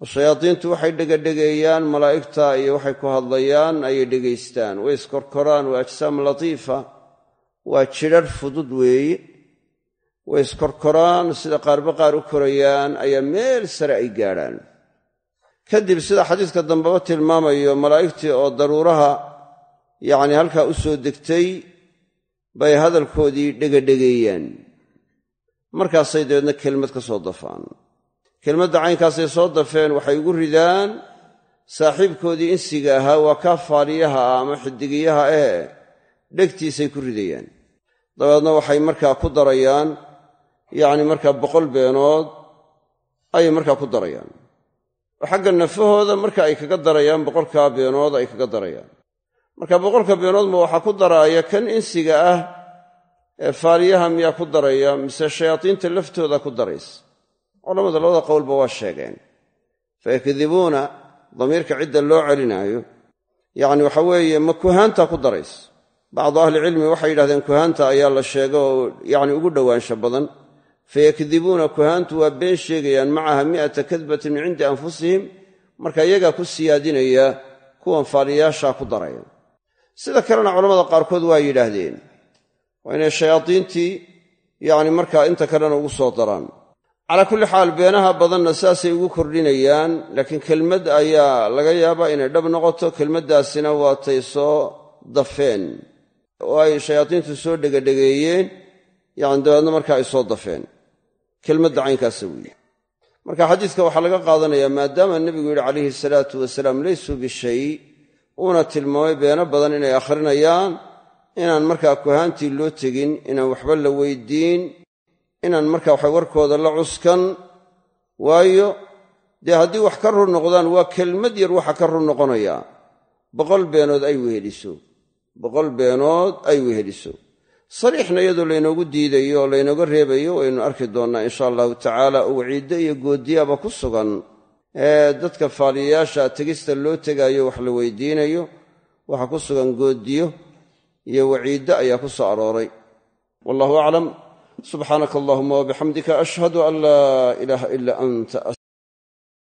Oo shayaadiintu waxay dhegadhegeeyaan malaa'igta iyo waxay ku hadlayaan ayay dhegaystaan. Way iskorkoraan waa ajsaam latiifa waa jidhadh fudud weeye way iskorkoraan sida qaarba qaar u korayaan ayaa meel sare ay gaadhaan. Kadib sida xadiiska dambeba tilmaamayo malaa'igtii oo daruuraha yacni halkaa u soo degtay bay hadalkoodii dhegadhegeeyaan markaasay dabeedna kelmad ka soo dafaan. Kelmadda caynkaasay soo dafeen waxay ugu ridaan saaxiibkoodii insiga ahaa waa kaa faaliyaha ah ama xidigiyaha ee dhegtiisay ku ridayaan. Dabeedna waxay markaa ku darayaan yacni markaa boqol beenood ayay markaa ku darayaan. Oo xagga nafahooda marka ay kaga darayaan boqolkaa beenood ay kaga darayaan marka boqolka beenoodma waxaa ku daraaya kan insiga ah ee faaliyaha miyaa ku daraya mise shayaadiinta laftooda ku daraysa? Culamada labada qowlba waa sheegeen. Fayakdibuuna damiirka cidda loo celinaayo. Yacni waxa weeye ma kuhaanta ku daraysa. Bacdu ahlicilmi waxay yidhahdeen kuhaanta ayaa la sheega oo yacni ugu dhowaansho badan. Fayakdibuuna kuhaantu waa been sheegayaan macaha mi'ata kadbatin min cindi anfusihim. Marka iyagaa ku siyaadinaya kuwan faaliyayaashaa ku daraya sida kalena culamada qaarkood waa yidhaahdeen waa inay shayaadiintii yacni markaa inta kalena ugu soo daraan. Calaa kulli xaal beenaha badanna saasay ugu kordhinayaan laakiin kelmad ayaa laga yaabaa inay dhab noqoto kelmaddaasina waatay soo dafeen. Oo ay shayaadiintu soo dhegadhegeeyeen yacni dabeedna marka ay soo dafeen. Kelmadda caynkaasa weeye marka xadiiska waxaa laga qaadanayaa maadaama nebigu yidhi calayhi salaatu wasalaam laysuu bishay uuna tilmaamay beeno badan inay akhrinayaan inaan markaa kuhaantii loo tegin inaan waxba la weydiin inaan markaa waxa warkooda la cuskan. Waayo dee haddii wax ka run noqdaan waa kelmad yar waxa ka run noqonayaa boqol beenood ay weheliso boqol beenood ay weheliso sariixna iyadoo laynoogu diidayo oo laynooga reebayo waynu arki doonnaa insha allahu tacaala oo waciiddo iyo goodiyaba ku sugan dadka faaliyayaasha tegista loo tegaayo wax la weydiinayo waxaa ku sugan goodiyo iyo waciiddo ayaa ku soo arooray. Wallahu aclam subxaanaka allahuma wabixamdika ashhadu an laa ilaaha ila anta